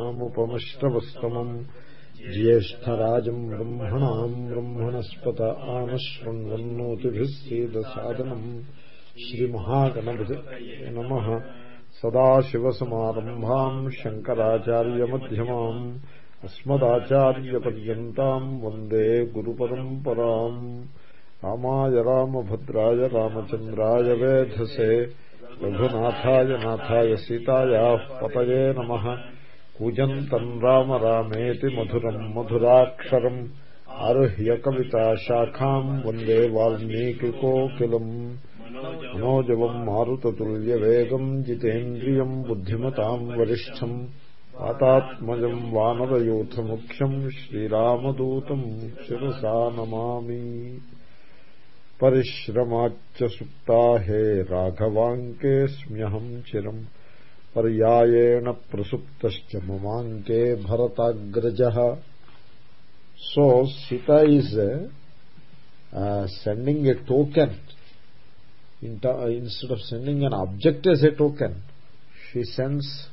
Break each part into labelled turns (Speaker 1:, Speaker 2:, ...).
Speaker 1: नामुपमश्रवस्तमम्। ज्येष्ठराजम् ब्रह्मणाम् ब्रह्मणस्पत आनशृण्वन्नोतिभिः सीदसादनम्। श्रीमहागणपति नमः। सदाशिवसमारम्भाम् शङ्कराचार्यमध्यमाम्। अस्मदाचार्यपर्यन्ताम् वंदे गुरुपरम्पराम्। रामाय रामभद्राय रामचन्द्राय वेधसे। रघुनाथाय नाथाय सीतायाः पतये नमः। कूजन्तम् राम रामेति मधुरम् मधुराक्षरम् आरुह्य कविताशाखाम् वन्दे वाल्मीकिकोकिलम्। मनोजवम् मारुततुल्यवेगम् जितेन्द्रियम् बुद्धिमताम् वरिष्ठम् वातात्मजम् वानरयूथमुख्यम् श्रीरामदूतम् शिरसा नमामि। परिश्रमाच्च सुप्ता हे राघवाङ्केऽस्म्यहम् चिरम् पर्यायेण प्रसुप्तश्च ममाङ्के भरताग्रजः so Sita is uh, sending a token instead of sending an object as a token she sends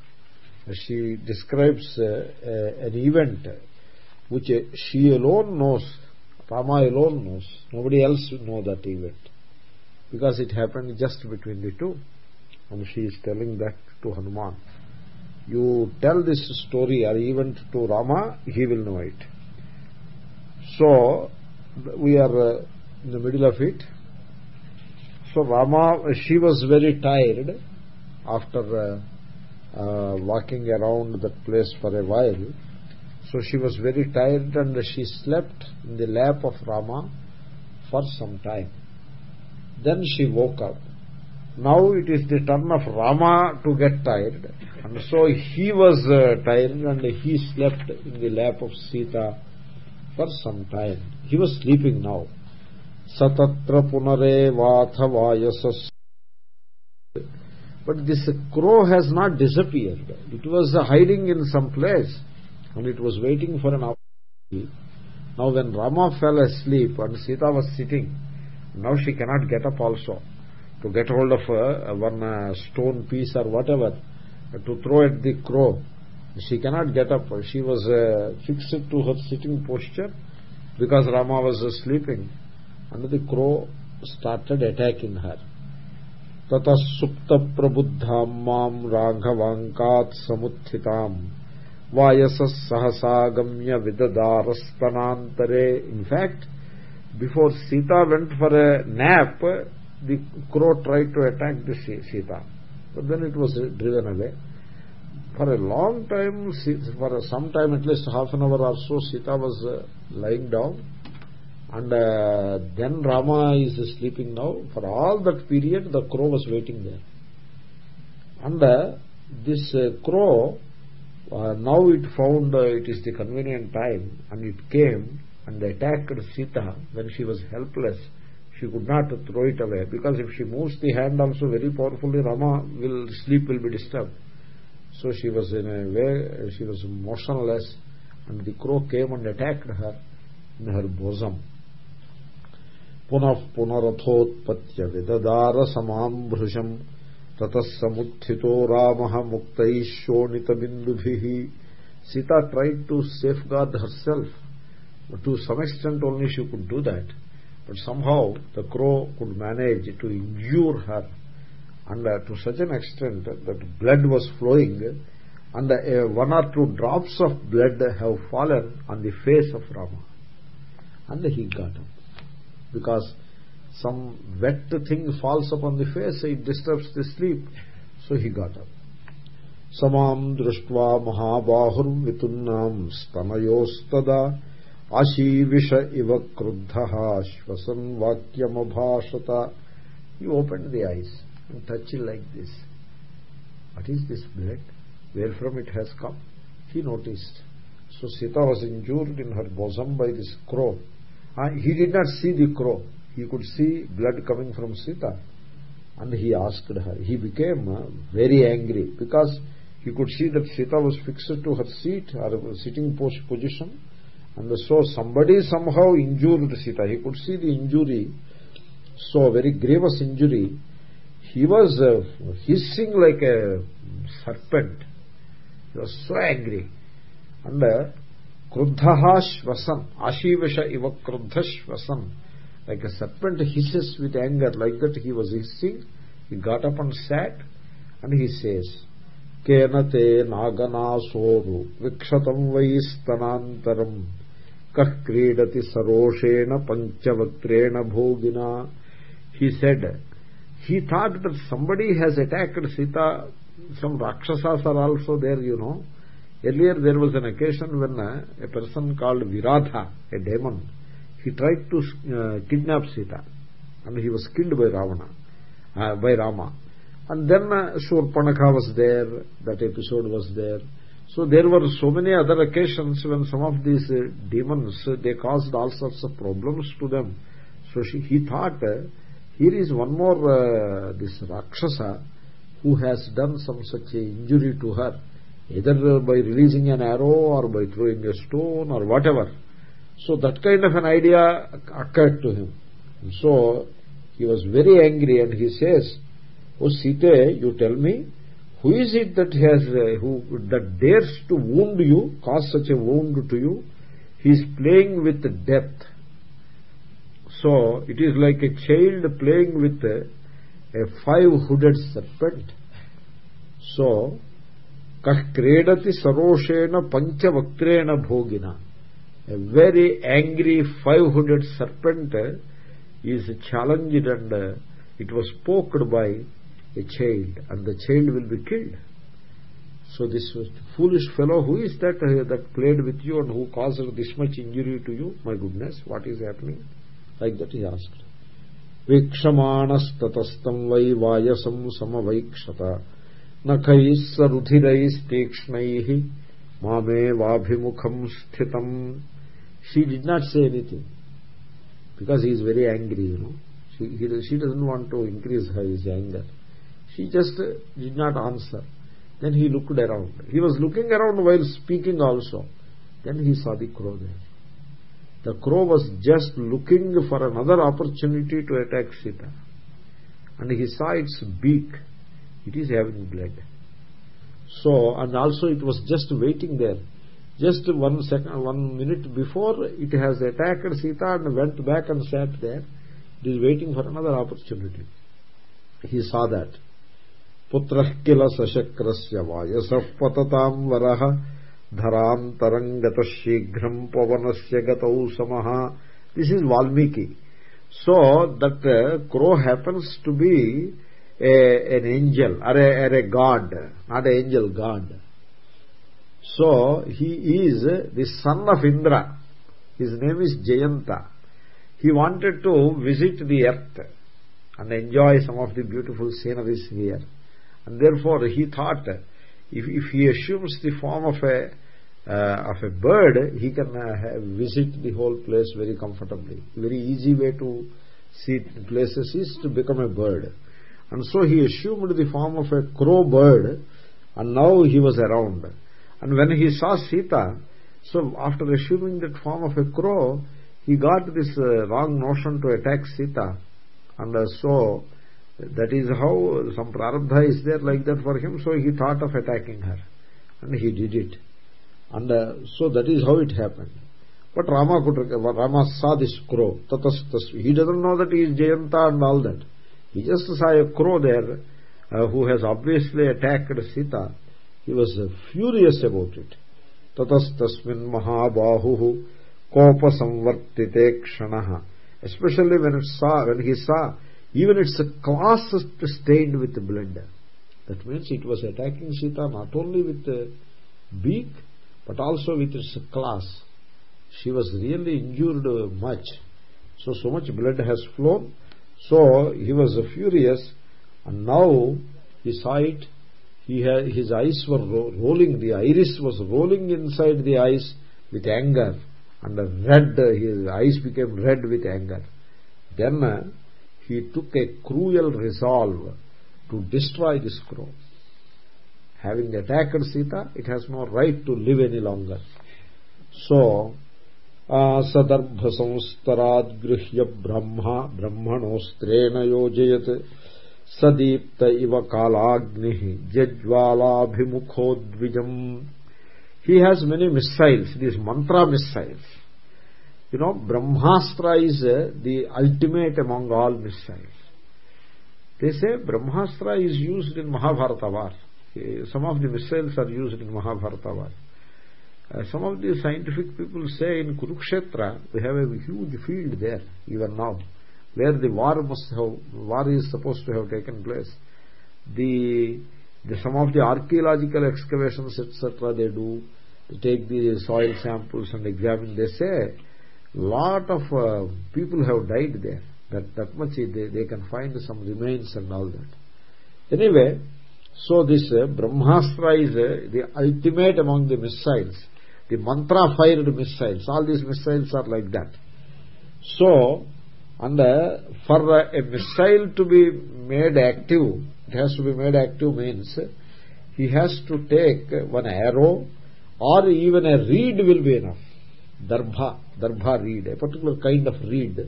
Speaker 1: she describes uh, uh, an event which she alone knows Rama alone knows nobody else know that event because it happened just between the two and she is telling that to Hanuman. You tell this story or even to Rama he will know it. So we are uh, in the middle of it. So Rama she was very tired after uh, uh, walking around that place for a while. So she was very tired and she slept in the lap of Rama for some time. Then she woke up now it is the turn of Rama to get tired. And so he was uh, tired and he slept in the lap of Sita for some time. He was sleeping now. Satatra punare vathavayasas but this crow has not disappeared. It was hiding in some place and it was waiting for an opportunity now when rama fell asleep and sita was sitting now she cannot get up also to get hold of uh, one uh, stone piece or whatever uh, to throw at the crow she cannot get up she was uh, fixed to her sitting posture because rama was uh, sleeping and the crow started attacking her ततः सुप्त प्रबुद्धां मां राघवाङ्कात् समुत्थिताम् वायसः सहसागम्य विददारस्तनान्तरे in fact before Sita went for a nap the crow tried to attack the Sita. But then it was driven away. For a long time for some time at least half an hour or so Sita was uh, lying down. And uh, then Rama is sleeping now. For all that period the crow was waiting there. And uh, this crow now it found it is the convenient time. And it came and attacked Sita when she was helpless she could not throw it away because if she moves the hand also very powerfully Rama will sleep will be disturbed so she was in a way she was motionless and the crow came and attacked her in her bosom पुनः पुनरथोत्पत्य विददार समाम् भृशम् ततः समुत्थितो रामः मुक्तैः शोणितबिन्दुभिः Sita tried to safeguard herself but to some extent only she could do that but somehow the crow could manage to injure her. And uh, to such an extent that blood was flowing and uh, one or two drops of blood have fallen on the face of Rama. And he got up. Because some wet thing falls upon the face it disturbs the sleep. So he got up. Samam drishtva mahabahur vitunnam kruddhaha shvasan vakyamabhashata he opened the eyes and touched it like this. What is this blood where from it has come? He noticed. So sita was injured in her bosom by this crow. Uh, he did not see the crow. He could see blood coming from sita. And he asked her. He became uh, very angry because he could see that sita was fixed to her seat or sitting post position and so somebody somehow injured sita. He could see the injury so very grievous injury. He was uh, hissing like a serpent. He was so angry. And uh, kruddhaha shvasan ashivasha iva kruddha like a serpent hisses with anger like that he was hissing. He got up and sat and he says kena te naganasoru vikshatam vaistanantaram he said he thought that somebody has attacked sita some rakshasas are also there you know. Earlier there was an occasion when uh, a person called viratha a demon he tried to uh, kidnap sita. And he was killed by ravana uh, by rama. And then uh, shurpanakha was there that episode was there so there were so many other occasions when some of these uh, demons uh, they caused all sorts of problems to them. So she, he thought uh, here is one more uh, this rakshasa who has done some such injury to her either by releasing an arrow or by throwing a stone or whatever. So that kind of an idea occurred to him. So he was very angry and he says oh sita you tell me who is it that has uh, who that dares to wound you cause such a wound to you? He is playing with death. So it is like a child playing with a, a five hooded serpent. So kah kredati saroshena panchavakrena bhogina. A very angry five hooded serpent is challenged and uh, it was poked by a child and the child will be killed so this foolish fellow who is that uh, that played with you and who caused this much injury to you my goodness what is happening like that he asked వీక్షమాణస్తతస్తం why వాయసం సమవైక్షత నఖైः సరుధిరైస్తీక్ష్ణైः మామేవాభిముఖం స్థితం she did not say anything because he is very angry you know she, he, she doesn't want to increase her she just did not answer. Then he looked around. He was looking around while speaking also. Then he saw the crow there. The crow was just looking for another opportunity to attack sita. And he saw its beak. It is having blood. So and also it was just waiting there. Just one second one minute before it has attacked sita and went back and sat there. It is waiting for another opportunity. He saw that putrah kila sashakrasya vayasah patatam varah dharantarangata shighram pavanasya gatau samaha this is valmiki. So that uh, crow happens to be an angel or a, or a god not an angel god. So he is the son of indra. His name is jayanta. He wanted to visit the earth and enjoy some of the beautiful sceneries here and therefore he thought if, if he assumes the form of a uh, of a bird he can uh, visit the whole place very comfortably. Very easy way to see places is to become a bird. And so he assumed the form of a crow bird and now he was around. And when he saw sita so after assuming that form of a crow he got this uh, wrong notion to attack sita. And uh, so that is how some prarabdha is there like that for him so he thought of attacking her. And he did it. And uh, so that is how it happened. But rama could rama saw this crow. Tatas he doesn't know that he is jayanta and all that. He just saw a crow there uh, who has obviously attacked sita. He was uh, furious about it. Tatastasmin mahabahu kopa samvartite kshanah. Especially when it saw when he saw even its claws stained with blood that means it was attacking sita not only with the beak but also with its claws. She was really injured much. So so much blood has flown. So he was furious. And now he saw it he had, his eyes were ro rolling. The iris was rolling inside the eyes with anger. And the red his eyes became red with anger. Then he took a cruel resolve to destroy this crow having attacked sita it has no right to live any longer so सदर्भ संस्तराद्गृह्य ब्रह्म ब्रह्मणोस्त्रेण योजयत् सदीप्त इव कालाग्निः जज्वालाभिमुखोद्विजम् he has many missiles these mantra missiles you know brahmastra is uh, the ultimate among all missiles. They say brahmastra is used in mahabharata war uh, some of the missiles are used in mahabharata war uh, some of the scientific people say in kurukshetra we have a huge field there even now where the war must have war is supposed to have taken place. The, the some of the archaeological excavations etc they do. Take the soil samples and examine. They say lot of uh, people have died there. That that much they, they can find some remains and all that. Anyway so this uh, brahmastra is uh, the ultimate among the missiles. The mantra fired missiles. All these missiles are like that. So and uh, for uh, a missile to be made active it has to be made active means he has to take one arrow or even a reed will be enough darbha darbha reed a particular kind of reed.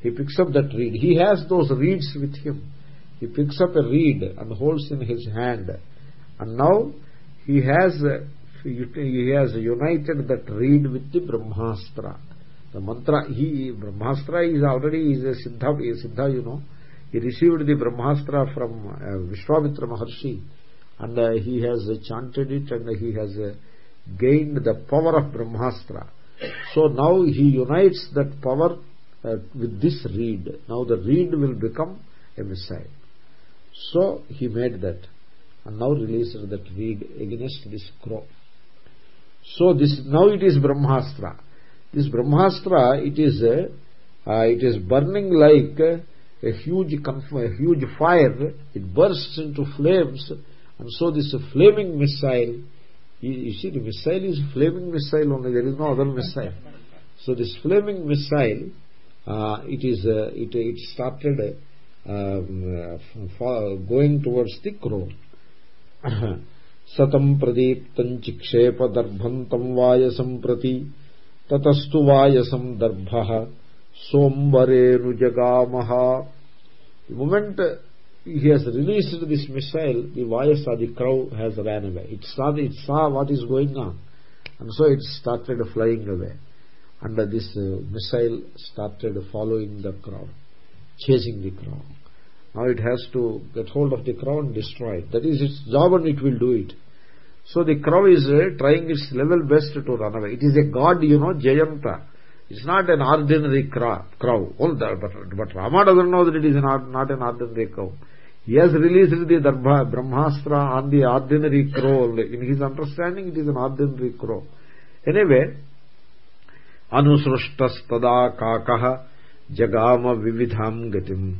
Speaker 1: He picks up that reed. He has those reeds with him. He picks up a reed and holds in his hand. And now he has he has united that reed with the brahmastra. The mantra he brahmastra is already is a siddha a siddha you know. He received the brahmastra from uh, vishwamitra maharshi. And uh, he has chanted it and he has uh, gained the power of brahmastra so now he unites that power uh, with this reed. Now the reed will become a missile. So he made that and now released that reed against this crow. So this now it is brahmastra. This brahmastra it is uh, uh, it is burning like a huge a huge fire. It bursts into flames. And so this flaming missile you see, the missile is flaming missile only. There is no other missile. So this flaming missile, uh, it is uh, it it started um, uh, going towards the crown. Satam pradeeptam chikshepa darbhantam vayasam prati tatastu vayasam darbhaha somvarenu jagamaha The moment he has released this missile the vayasa the crow has ran away it saw it saw what is going on and so it started flying away and this uh, missile started following the crow chasing the crow now it has to get hold of the crow and destroy it that is its job and it will do it so the crow is uh, trying its level best to run away. It is a god, you know, Jayanta. It's not an ordinary crow. crow. All but, but Rama doesn't know that it is not an ordinary crow he has released the darbha, brahmastra on the ordinary crow in his understanding it is an ordinary crow anyway anusrushtastada kakah jagama vividham gatim.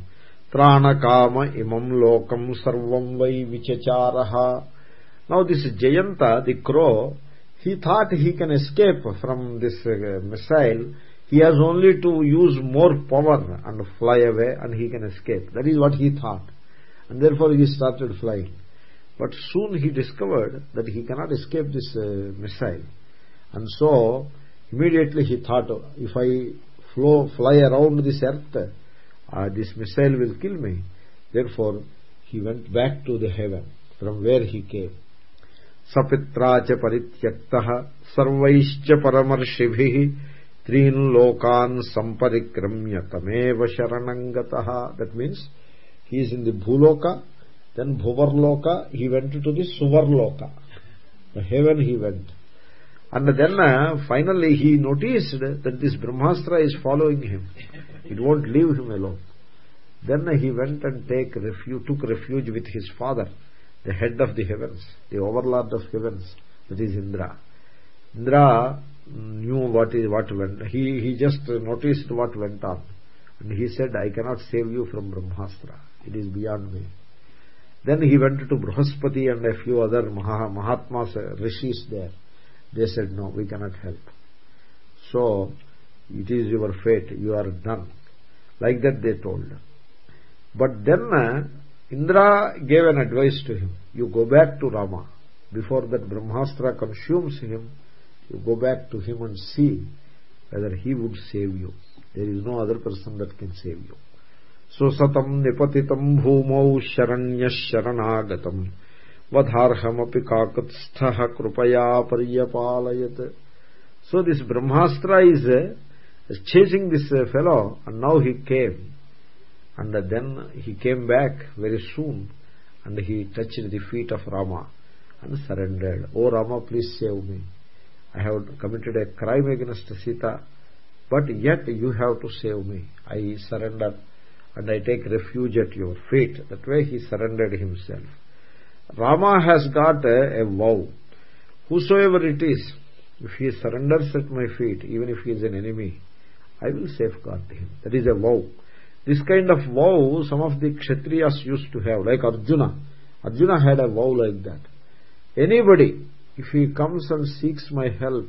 Speaker 1: Pranakama imam lokam sarvam vai vichacharah now this jayanta the crow he thought he can escape from this uh, missile. He has only to use more power and fly away and he can escape. That is what he thought and therefore he started flying but soon he discovered that he cannot escape this uh, missile and so immediately he thought if i flow fly around this earth uh, this missile will kill me therefore he went back to the heaven from where he came सपित्रा च परित्यक्तः सर्वैश्च परमर्षिभिः त्रीन् लोकान् सम्परिक्रम्य तमेव शरणम् गतः that means he is in the bhuloka then bhuvarloka he went to the suvarloka. The heaven he went. And then uh, finally he noticed that this brahmastra is following him. It won't leave him alone. Then he went and take refuge took refuge with his father the head of the heavens the overlord of heavens that is indra. Indra knew what is what went he he just noticed what went on. And he said i cannot save you from brahmastra it is beyond me then he went to brahaspati and a few other mahatmas rishis there they said no we cannot help so it is your fate you are done like that they told but then uh, Indra gave an advice to him. You go back to Rama. Before that Brahmastra consumes him, you go back to him and see whether he would save you. There is no other person that can save you. Satam nipatitam bhumau sharanya sharanagatam vadharhamapi kakatstha krupaya paryapalayat so this brahmastra is uh, chasing this uh, fellow and now he came and then he came back very soon and he touched the feet of rama and surrendered oh rama please save me i have committed a crime against sita but yet you have to save me i surrender and i take refuge at your feet that way he surrendered himself Rama has got a, a vow. Whosoever it is, if he surrenders at my feet, even if he is an enemy, I will safeguard him. That is a vow. This kind of vow some of the Kshatriyas used to have, like Arjuna. Arjuna had a vow like that. Anybody, if he comes and seeks my help,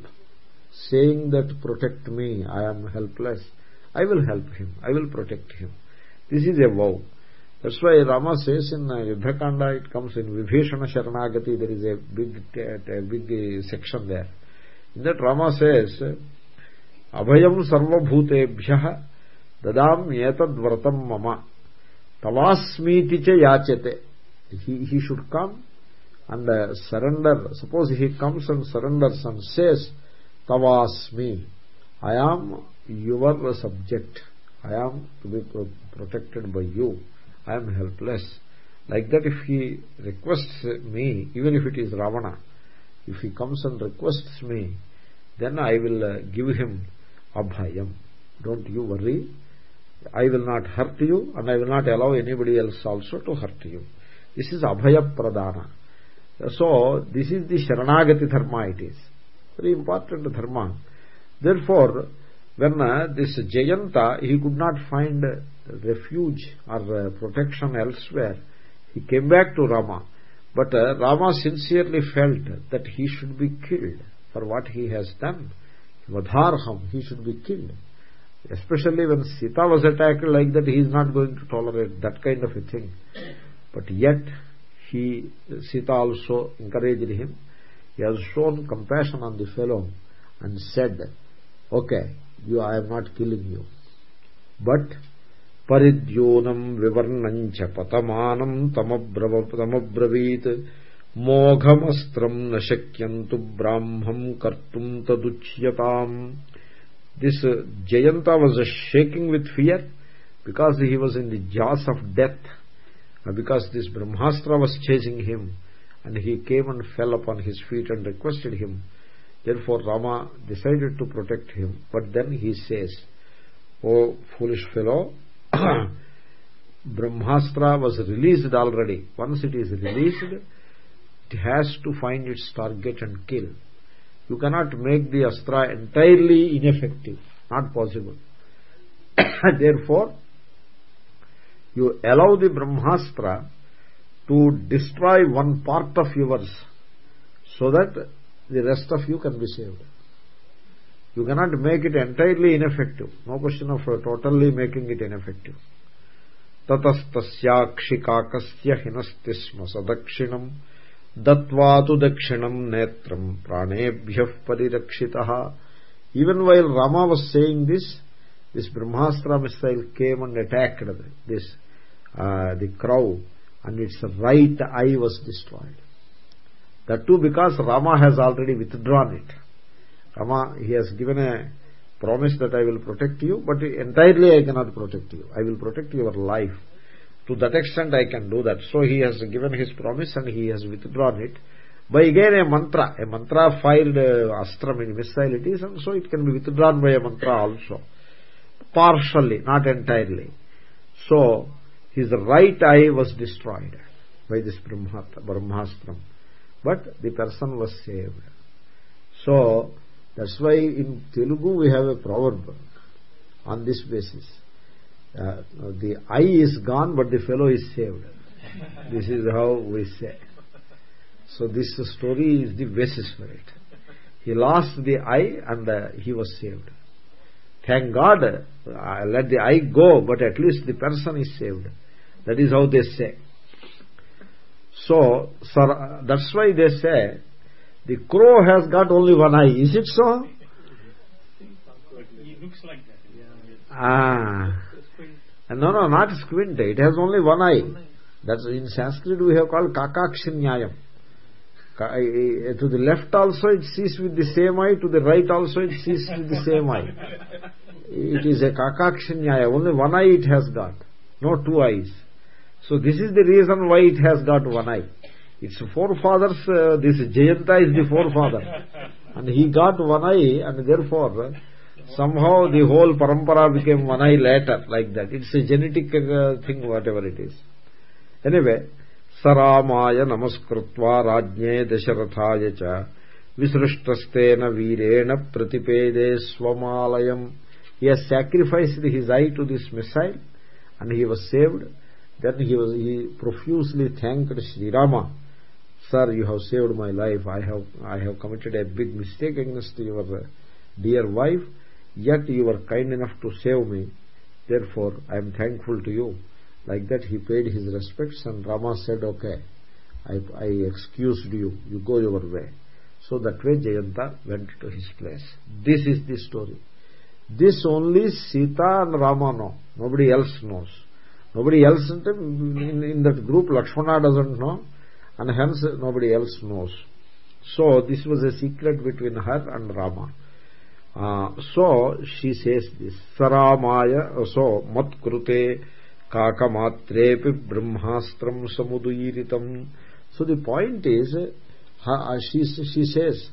Speaker 1: saying that protect me, I am helpless, I will help him, I will protect him. This is a vow. That's why Rama says in uh, Yuddhakanda, it comes in Vibhishana Sharanagati, there is a big, a big section there. In that Rama says, Abhayam sarvabhutebhyah dadam yetad vratam mama tavasmiti cha yachate. He, he should come and uh, surrender. Suppose he comes and surrenders and says, Tavasmi, I am your subject. I am to be protected by you I am helpless. Like that if he requests me, even if it is Ravana, if he comes and requests me, then I will uh, give him abhayam. Don't you worry. I will not hurt you and I will not allow anybody else also to hurt you. This is abhaya pradana. So, this is the Sharanagati dharma it is. Very important dharma. Therefore, when uh, this Jayanta, he could not find refuge or uh, protection elsewhere. He came back to rama. But uh, rama sincerely felt that he should be killed for what he has done. Vadharham he should be killed. Especially when sita was attacked like that he is not going to tolerate that kind of a thing. But yet he sita also encouraged him. He has shown compassion on the fellow and said okay you i am not killing you but పరిద్యూనం వివర్ణం చ పతమానం తమబ్రవీత్ మోఘమస్త్రం నశక్యంతు బ్రాహ్మం కర్తుం తదుచ్యతాం this Jayanta was shaking with fear because he was in the jaws of death because this brahmastra was chasing him and he came and fell upon his feet and requested him therefore rama decided to protect him. But then he says oh foolish fellow brahmastra was released already. Once it is released it has to find its target and kill. You cannot make the astra entirely ineffective. Not possible. Therefore you allow the brahmastra to destroy one part of yours so that the rest of you can be saved you cannot make it entirely ineffective no question of totally making it ineffective ततस्तस्याक्षिकाकस्य हिनस्ति स्म सदक्षिणम् दत्वा तु दक्षिणम् नेत्रम् प्राणेभ्यः परिरक्षितः even while Rama was saying this this Brahmastra missile came and attacked this uh, the crow and its right eye was destroyed that too because Rama has already withdrawn it Rama, he has given a promise that I will protect you, but entirely I cannot protect you. I will protect your life. To that extent I can do that. So he has given his promise and he has withdrawn it. By again a mantra, a mantra filed uh, astram missile it is, and so it can be withdrawn by a mantra also. Partially, not entirely. So, his right eye was destroyed by this Brahmastram. But the person was saved. So, that's why in Telugu we have a proverb on this basis. Uh, the eye is gone but the fellow is saved. This is how we say. So this story is the basis for it. He lost the eye and uh, he was saved. Thank God, uh, let the eye go, but at least the person is saved. That is how they say. So, sir, that's why they say the crow has got only one eye. Is it so?
Speaker 2: It looks like that.
Speaker 1: Ah. No, no, not squint. It has only one eye. That's in Sanskrit we have called kakakshinyayam. to the left also it sees with the same eye to the right also it sees with the same eye it is a kakakshanyaya only one eye it has got no two eyes so this is the reason why it has got one eye its forefathers uh, this jayanta is the forefather and he got one eye and therefore somehow the whole parampara became one eye later like that it's a genetic uh, thing whatever it is anyway सरामाय नमस्कृत्वा राज्ञे दशरथाय च विसृष्टस्तेन वीरेण प्रतिपेदे स्वमालयम् he has sacrificed his eye to this missile and he was saved then he was he profusely thanked Sri Rama. Sir you have saved my life. I have i have committed a big mistake against your dear wife yet you were kind enough to save me. Therefore i am thankful to you. Like that he paid his respects and rama said okay i i excused you. You go your way. So that way jayanta went to his place. This is the story. This only sita and rama know. Nobody else knows nobody else in, that group lakshmana doesn't know and hence nobody else knows. So this was a secret between her and rama. Uh, so she says this saramaya so mat krute kakamatrepi brahmastram samudiritam so the point is uh, she she says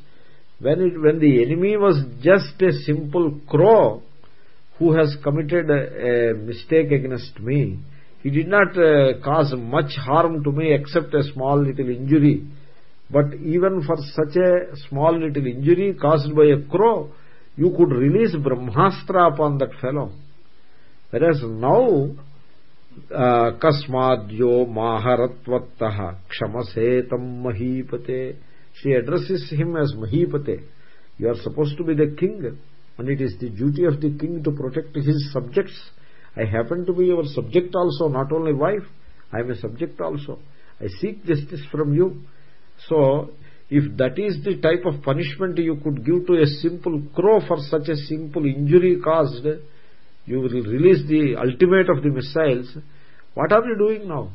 Speaker 1: when it when the enemy was just a simple crow who has committed a, mistake against me he did not uh, cause much harm to me except a small little injury. But even for such a small little injury caused by a crow you could release brahmastra upon that fellow. Whereas now kasmadyo maharatvattah ksamasetam mahipate. She addresses him as mahipate. You are supposed to be the king and it is the duty of the king to protect his subjects. I happen to be your subject also not only wife. I am a subject also. I seek justice from you. So if that is the type of punishment you could give to a simple crow for such a simple injury caused you will release the ultimate of the missiles. What are you doing now?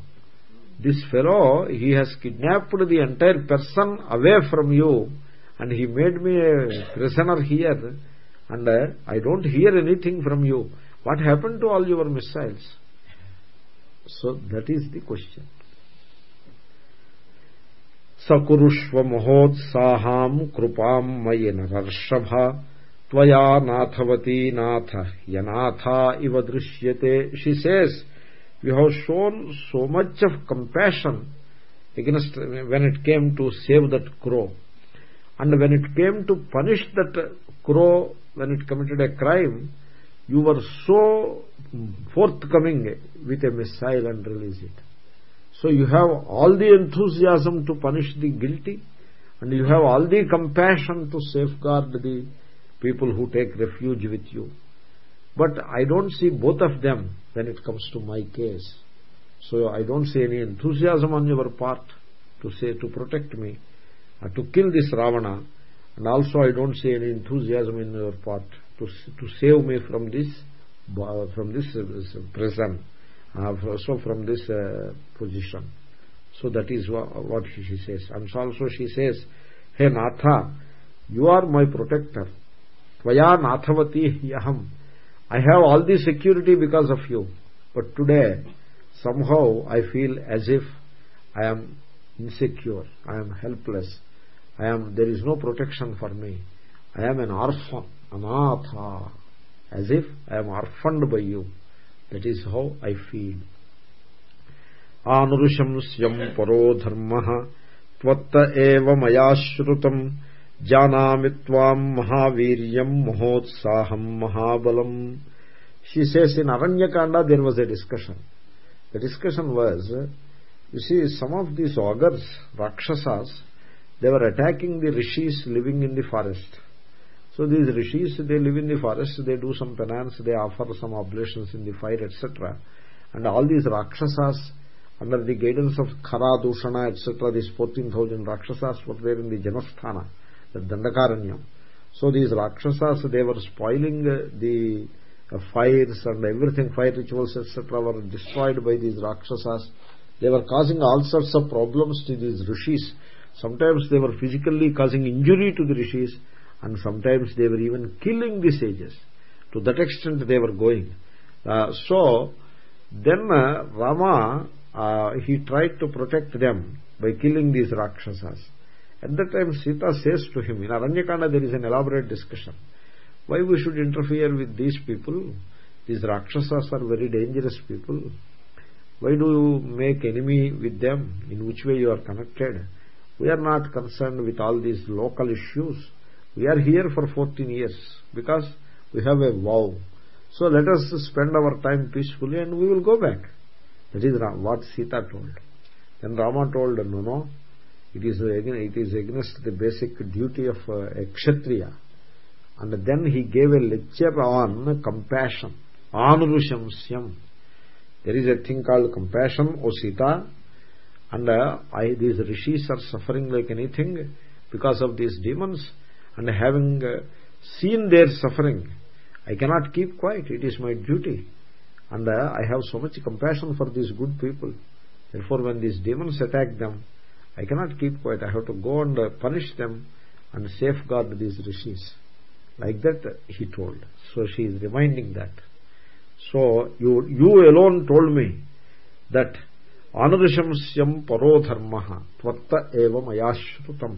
Speaker 1: This fellow he has kidnapped the entire person away from you and he made me a prisoner here and uh, i don't hear anything from you what happened to all your missiles so that is the question सकुरुष्व महोत्साहां कृपां मयि नरर्षभ त्वया नाथवती नाथ यनाथा इव दृश्यते she sees you have shown so much of compassion against when it came to save that crow and when it came to punish that crow when it committed a crime you were so forthcoming with a missile and release it. So you have all the enthusiasm to punish the guilty and you have all the compassion to safeguard the people who take refuge with you. But i don't see both of them when it comes to my case. So i don't see any enthusiasm on your part to say to protect me uh, to kill this ravana and also i don't see any enthusiasm in your part to to save me from this from this, prison uh, so from this uh, position so that is what, what she says and also she says hey natha you are my protector tvaya nathavati yaham I have all the security because of you. But today, somehow I feel as if I am insecure. I am helpless I am, there is no protection for me. I am an orphan, anatha. As if I am orphaned by you. That is how I feel. आनुरुशंस्यम् परो धर्मः त्वत्त एव मया श्रुतम् janami tvam mahaviryam mahotsaham mahabalam she says in aranyakanda there was a discussion the discussion was you see some of these ogres rakshasas they were attacking the rishis living in the forest so these rishis they live in the forest they do some penance they offer some oblations in the fire etc and all these rakshasas under the guidance of khara dushana etc these 14000 rakshasas were there in the janasthana the Dandakaranyam. So these Rakshasas, they were spoiling the uh, fires and everything, fire rituals, etc. were destroyed by these Rakshasas. They were causing all sorts of problems to these Rishis. Sometimes they were physically causing injury to the rishis and sometimes they were even killing the sages. To that extent they were going. Uh, so then uh, rama uh, he tried to protect them by killing these rakshasas. At that time sita says to him in aranyakanda there is an elaborate discussion. Why we should interfere with these people? These rakshasas are very dangerous people. Why do you make enemy with them? In which way you are connected we are not concerned with all these local issues. We are here for 14 years because we have a vow. So let us spend our time peacefully and we will go back. That is what sita told. Then rama told no no. It is it is against the basic duty of uh, a kshatriya. And then he gave a lecture on compassion anurushamsyam there is a thing called compassion o sita and uh, I, these rishis are suffering like anything because of these demons. And having uh, seen their suffering I cannot keep quiet. It is my duty. And uh, I have so much compassion for these good people. Therefore when these demons attack them I cannot keep quiet. I have to go and uh, punish them and safeguard these rishis. Like that he told. So she is reminding that. So you you alone told me that anurushamsyam paro dharma tvatta eva mayashrutam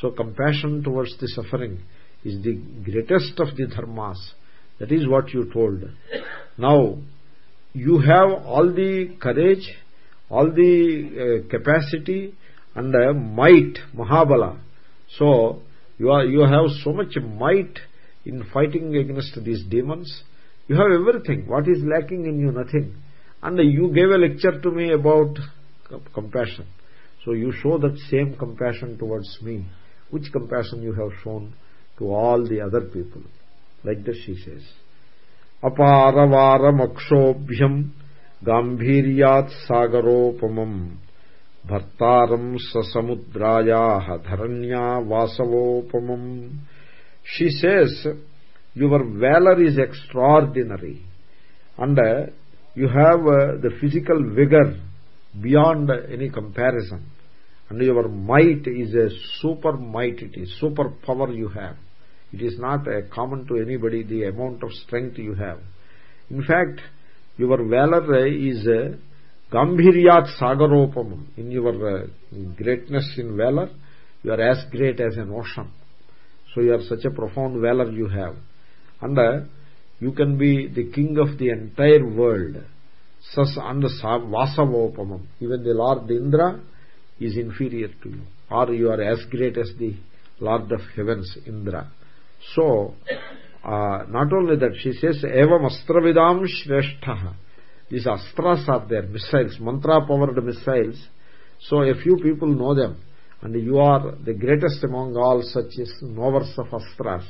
Speaker 1: so compassion towards the suffering is the greatest of the dharmas. That is what you told. Now you have all the courage all the uh, capacity and uh, might mahabala. So you are you have so much might in fighting against these demons. You have everything. What is lacking in you? Nothing and you gave a lecture to me about compassion so you show that same compassion towards me which compassion you have shown to all the other people like that she says అపారవారమక్షోభ్యం గాంభీర్యాత్ సాగరోపమం భర్తారం ససముద్రాయా ధరణ్యా వాసవోపమం she says your valor is extraordinary and uh, you have uh, the physical vigor beyond any comparison. And your might is a super might it is super power you have. It is not uh, common to anybody the amount of strength you have. In fact your valor uh, is gambhiryat sagaropamam in your greatness in valor you are as great as an ocean. So you are such a profound valor you have. And you can be the king of the entire world. Sas and vasavopamam. Even the lord indra is inferior to you. Or you are as great as the lord of heavens indra. So uh, not only that she says evam astravidam shreshtha these astras are there missiles mantra powered missiles. So a few people know them. And you are the greatest among all such knowers of astras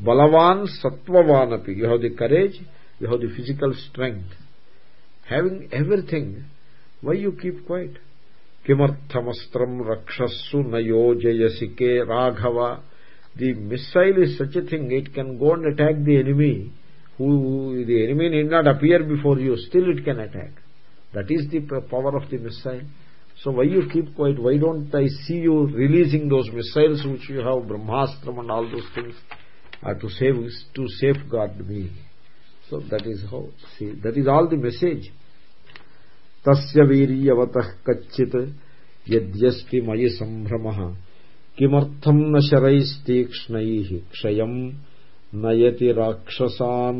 Speaker 1: balavan sattvavan api you have the courage you have the physical strength having everything why you keep quiet kimarthamastram rakshassu nayojayasi ke raghava the missile is such a thing it can go and attack the enemy who the enemy need not appear before you still it can attack that is the power of the missile so why you keep quiet why don't i see you releasing those missiles which you have brahmastram and all those things uh, to save to safeguard me so that is how see that is all the message tasya viryavatah kachit yadyasti mayi sambhramah किमर्थम न शरैस्तीक्ष्ण क्षय नयति राक्षसान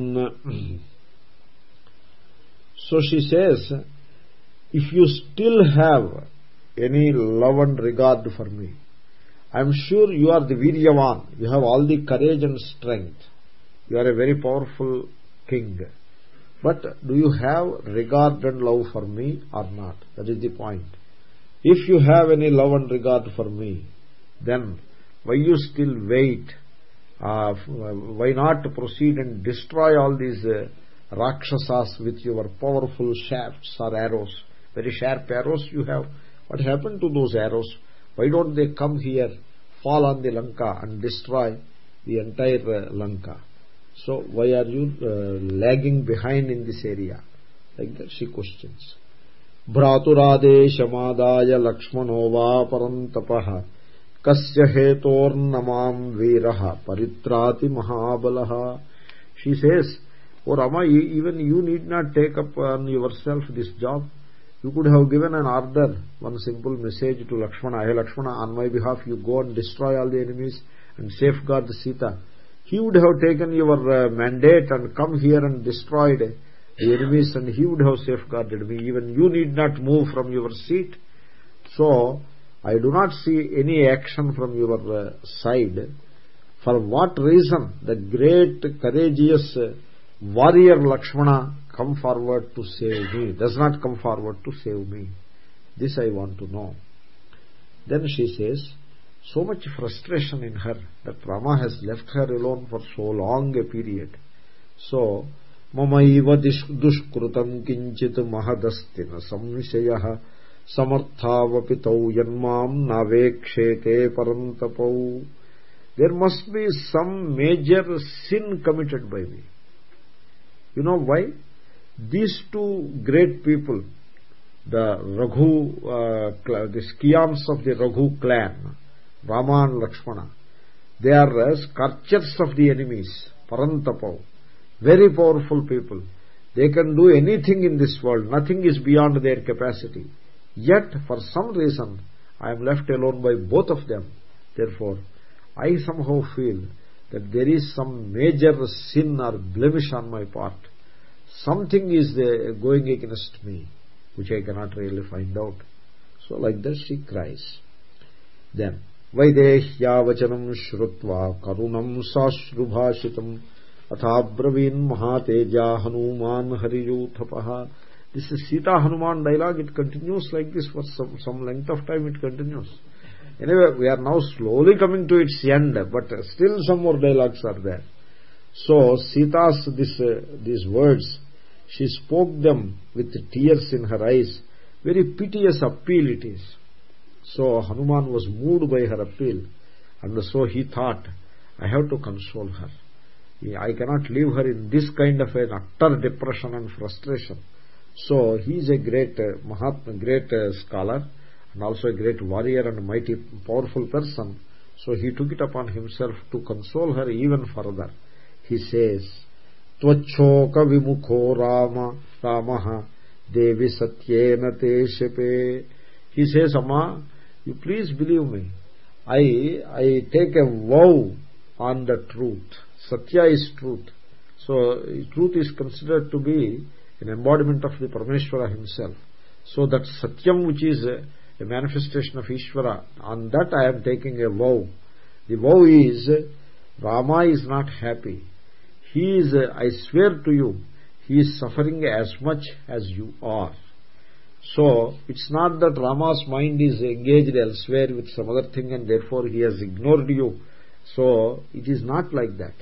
Speaker 1: so she says if you still have any love and regard for me i am sure you are the viryavan. You have all the courage and strength. You are a very powerful king. But do you have regard and love for me or not? That is the point. If you have any love and regard for me then why you still wait? Uh, why not proceed and destroy all these uh, rakshasas with your powerful shafts or arrows? Very sharp arrows you have. What happened to those arrows? Why don't they come here fall on the lanka and destroy the entire uh, lanka. So why are you uh, lagging behind in this area? Like that she questions. भ्रातुरादेशमादाय लक्ष्मणो वा परन्तपः कस्य हेतोर्नमाम् Raha परित्राति महाबलः she says oh rama even you need not take up on yourself this job? You could have given an order one simple message to lakshmana hey lakshmana on my behalf you go and destroy all the enemies and safeguard the sita. He would have taken your uh, mandate and come here and destroyed the enemies and he would have safeguarded me. Even you need not move from your seat. So I do not see any action from your uh, side. For what reason? The great courageous uh, warrior Lakshmana come forward to save me, does not come forward to save me? This I want to know. Then she says, so much frustration in her that Rama has left her alone for so long a period. So, mamaiva dushkrutam kinchit mahadastina samshayah సమర్థావపి thou యన్మాం నావేక్షేతే పరంతపౌ there must be some major sin committed by me you know why These two great people the raghu uh, the skiyams of the raghu clan rama and lakshmana they are uh, scorchers of the enemies parantapau very powerful people they can do anything in this world nothing is beyond their capacity Yet, for some reason, I am left alone by both of them. Therefore, I somehow feel that there is some major sin or blemish on my part Something is going against me, which I cannot really find out. So like that she cries. Then, वैदेह्यावचनम् श्रुत्वा करुणम् साश्रुभाषितम् अथाब्रवीन् महातेजा Hanuman हरियूथपः this is Sita Hanuman dialogue, it continues like this for some, some length of time it continues. Anyway, we are now slowly coming to its end, but still some more dialogues are there. So, Sita's, this, uh, these words, she spoke them with tears in her eyes. Very piteous appeal it is. So, Hanuman was moved by her appeal. And so he thought, I have to console her. I cannot leave her in this kind of an utter depression and frustration. So he is a great uh, Mahatma, great uh, scholar and also a great warrior and mighty powerful person. So he took it upon himself to console her even further. He says, त्वच्छोक विमुखो Ram Ram. देवी सत्येन ते शपे। ही समा you please believe me E I take a vow on the truth satya is truth so truth is considered to be an embodiment of the Parameshwar himself so that satyam which is a manifestation of Ishwar on that I am taking a vow the vow is Rama is not happy. He is, I swear to you, he is suffering as much as you are. So, it's not that Rama's mind is engaged elsewhere with some other thing and therefore he has ignored you. So, it is not like that.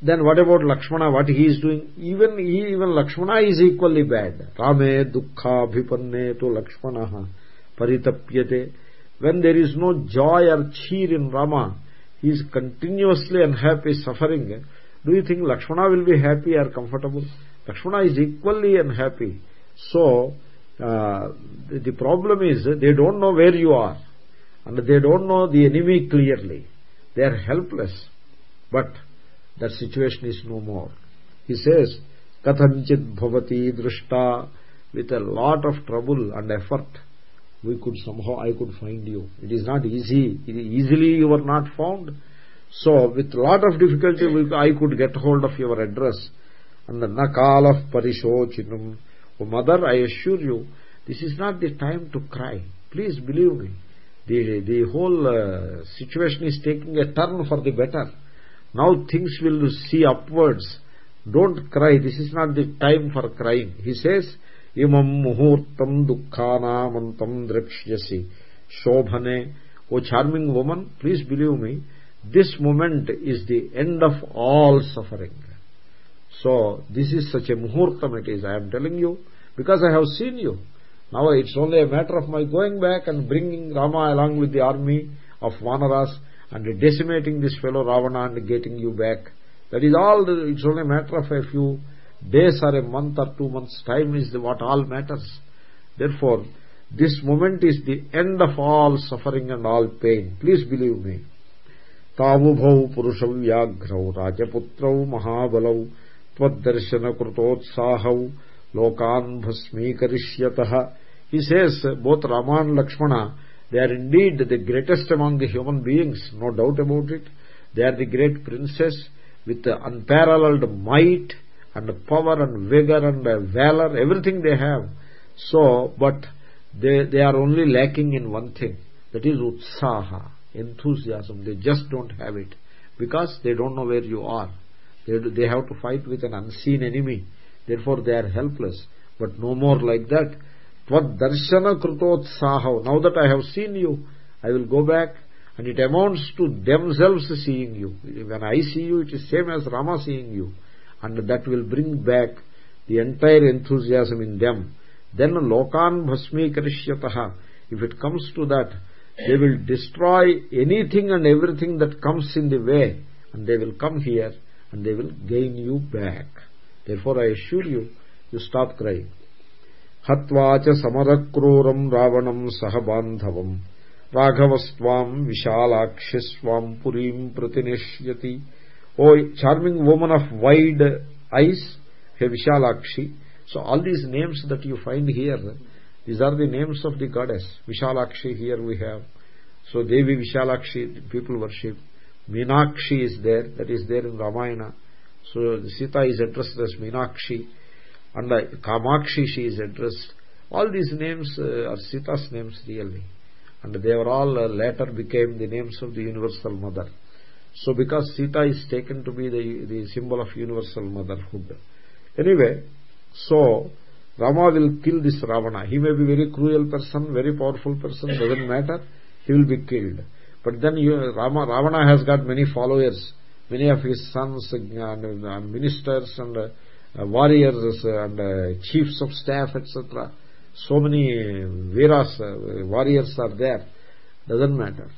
Speaker 1: Then what about lakshmana? What he is doing? Even he even lakshmana is equally bad. Rame dukkha bhipanne to lakshmana paritapyate. When there is no joy or cheer in rama he is continuously unhappy suffering do you think lakshmana will be happy or comfortable? Lakshmana is equally unhappy. So uh, the, the problem is they don't know where you are and they don't know the enemy clearly. They are helpless but that situation is no more. He says kathanchit bhavati drishta. With a lot of trouble and effort we could somehow i could find you. It is not easy. Easily you were not found so with lot of difficulty i could get hold of your address. And the nakal of parishochinum oh mother i assure you this is not the time to cry. Please believe me. The the whole uh, situation is taking a turn for the better. Now things will see upwards. Don't cry. This is not the time for crying. He says imam muhurtam dukkanamantam drakshyasi shobhane o charming woman please believe me this moment is the end of all suffering. So this is such a muhurtam it is i am telling you because i have seen you. Now it's only a matter of my going back and bringing rama along with the army of vanaras and decimating this fellow Ravana and getting you back. That is all, it's only a matter of a few days or a month or two months. Time is what all matters. therefore this moment is the end of all suffering and all pain. Please believe me तावुभौ पुरुष व्याघ्रौ, राजपुत्रौ महाबलौ, त्वद्दर्शनकृतोत्साहौ, लोकान् भस्मीकरिष्यतः। हि says both रामान् Lakshman they are indeed the greatest among the human beings no doubt about it they are the great princes with unparalleled might and power and vigor and valor, everything they have. So, but they they are only lacking in one thing, that is enthusiasm. They just don't have it. Because they don't know where you are. They they have to fight with an unseen enemy. Therefore they are helpless. But no more like that. Tvad darshana krutotsaha now that i have seen you i will go back and it amounts to themselves seeing you. When i see you it is same as rama seeing you. And that will bring back the entire enthusiasm in them. Then lokan bhasmi karishyatah if it comes to that they will destroy anything and everything that comes in the way and they will come here and they will gain you back therefore i assure you you stop crying Hatvacha చ ravanam sahabandhavam, Raghavastvam, Vishalakshisvam, Purim, Pratinishyati. Oh, charming woman of wide eyes, he Vishalakshi. so all these names that you find here these are the names of the goddess. Vishalakshi here we have. So Devi Vishalakshi, people worship. Meenakshi is there, that is there in Ramayana. So Sita is addressed as Meenakshi. And Kamakshi she is addressed. All these names uh, are Sita's names really. And they were all uh, later became the names of the Universal Mother. So because Sita is taken to be the, the symbol of universal motherhood. Anyway, so Rama will kill this Ravana. He may be very cruel person, very powerful person, doesn't matter. He will be killed. But then you, Rama, Ravana has got many followers. Many of his sons and, ministers and uh, warriors and uh, chiefs of staff, etc. So many veeras, uh, warriors are there. Doesn't matter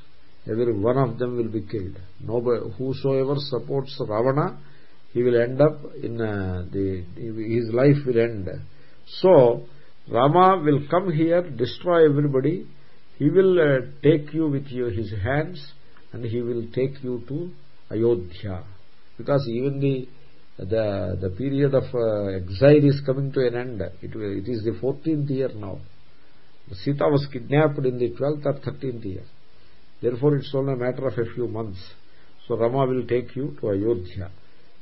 Speaker 1: every one of them will be killed nobody whosoever supports ravana he will end up in the his life will end so rama will come here destroy everybody. He will uh, take you with you, his hands and he will take you to ayodhya. Because even the the the period of uh, exile is coming to an end. It, it is the 14th year now. Sita was kidnapped in the 12th or 13th year. Therefore it's only a matter of a few months. So rama will take you to ayodhya.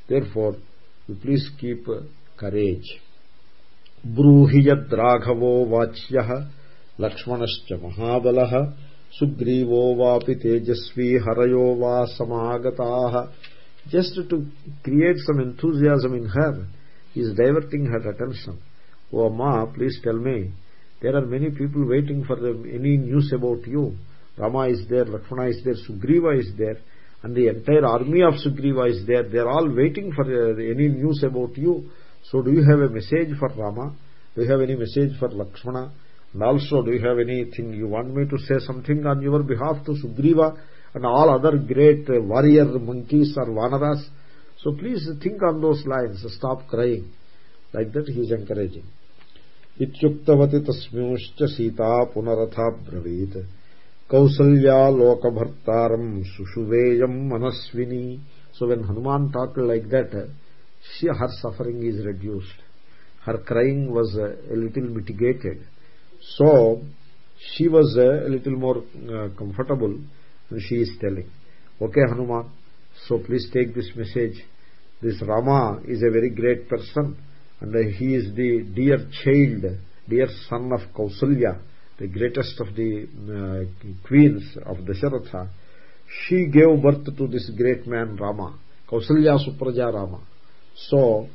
Speaker 1: Therefore you please keep courage ब्रूहियद्राघवो वाच्य लक्ष्मण महाबल, सुग्रीवो वापि तेजस्वी हरयो वा समागताः just to create some enthusiasm in her is diverting her attention O amma please tell me there are many people waiting for any news about you Rama is there Lakshman is there Sugriva is there and the entire army of Sugriva is there. They are all waiting for uh, any news about you. So do you have a message for Rama? Do you have any message for Lakshmana? And also, do you have anything you want me to say something on your behalf to Sugriva and all other great uh, warrior monkeys or vanaras? So please think on those lines. Stop crying. Like that he is encouraging. इत्युक्तवती तस्मिंश्च Sita पुनरथा ब्रवीत् kausalya sushuveyam manasvini so when hanuman talked like that she her suffering is reduced. Her crying was a little mitigated. So she was a little more uh, comfortable and she is telling. Okay hanuman. So please take this message. This rama is a very great person and he is the dear child dear son of kausalya the greatest of the uh, queens of Dasharatha, she gave birth to this great man Rama, Kausalya Supraja Rama. Tell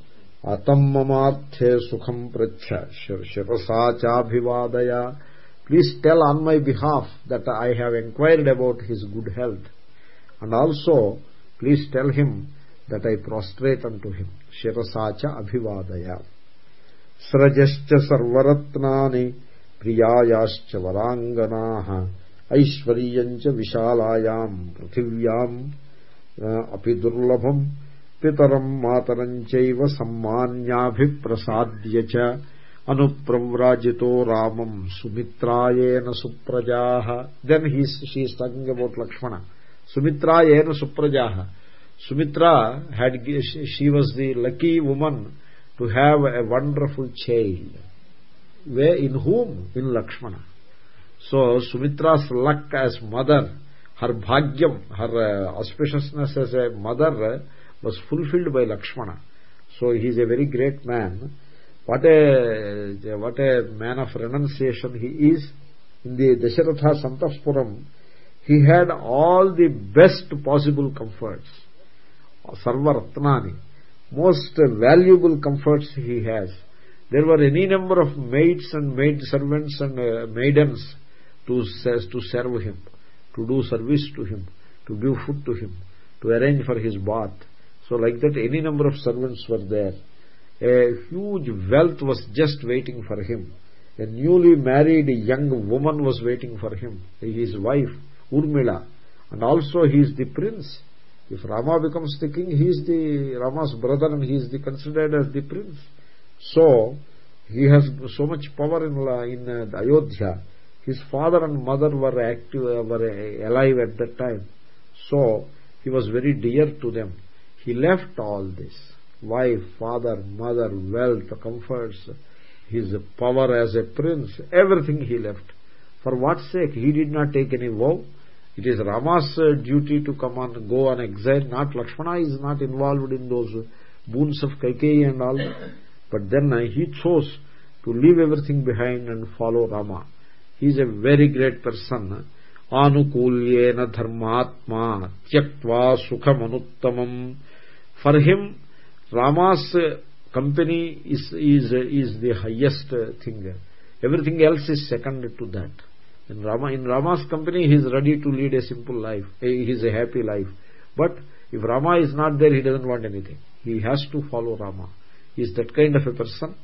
Speaker 1: on my behalf that I have inquired about his good health and also please tell him that I prostrate unto him shirasacha abhivadaya srajascha sarvaratnani प्रियायाश्च वराङ्गनाः ऐश्वर्यञ्च विशालायाम् पृथिव्याम् अपि दुर्लभम् पितरम मातरं चैव सम्मान्याभिप्रसाद्य च। अनुप्रव्राजितो रामं सुमित्रायेन सुप्रजाः। Then he she is talking about Lakshman सुमित्रायेन सुप्रजाः। Sumitra had she was the lucky woman to have a wonderful child way in whom in Lakshman so Sumitra's luck as mother her भाग्यं her auspiciousness as a mother was fulfilled by Lakshmana. So he is a very great man. What a, what a man of renunciation he is. In the Dasharatha Santaspuram, he had all the best possible comforts. Sarvaratnani. Most valuable comforts he has. There were any number of maids and maid servants and uh, maidens to, says to serve him to do service to him, to give food to him, to arrange for his bath. So like that any number of servants were there. A huge wealth was just waiting for him. A newly married young woman was waiting for him, his wife, Urmila. And also he is the prince. If Rama becomes the king, he is the Rama's brother and he is the, considered as the prince. So, he has so much power in, in uh, Ayodhya his father and mother were active were alive at that time so he was very dear to them he left all this. Wife father mother wealth comforts his power as a prince everything he left. For what sake? He did not take any vow. It is rama's duty to come on go on exile. Not lakshmana is not involved in those boons of kaikeyi and all. But then he chose to leave everything behind and follow rama. He is a very great person. Anukulyena dharmatma tyaktva sukhamanuttamam for him rama's company is is is the highest thing. Everything else is second to that. In rama in rama's company he is ready to lead a simple life. He is a happy life. But if rama is not there he doesn't want anything. He has to follow rama. He is that kind of a person.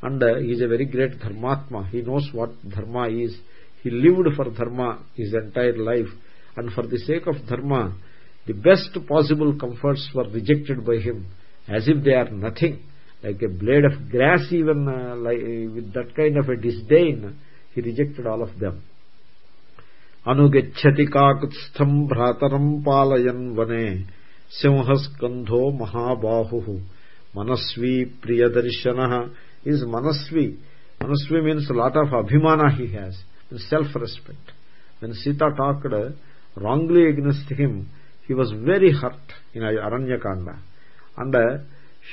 Speaker 1: And uh, he is a very great dharmatma he knows what dharma is. He lived for dharma his entire life. And for the sake of dharma the best possible comforts were rejected by him as if they are nothing like a blade of grass even uh, like, uh, with that kind of a disdain he rejected all of them అనుగచ్చతి కాకుత్స్థం భ్రాతరం పాలయన్ వనే సింహస్కంధో Mahabahu మనస్వీ ప్రియదర్శన is Manasvi. Manasvi means a lot of abhimana he has, self-respect. When Sita talked wrongly against him, he was very hurt in Aranyakanda. And uh,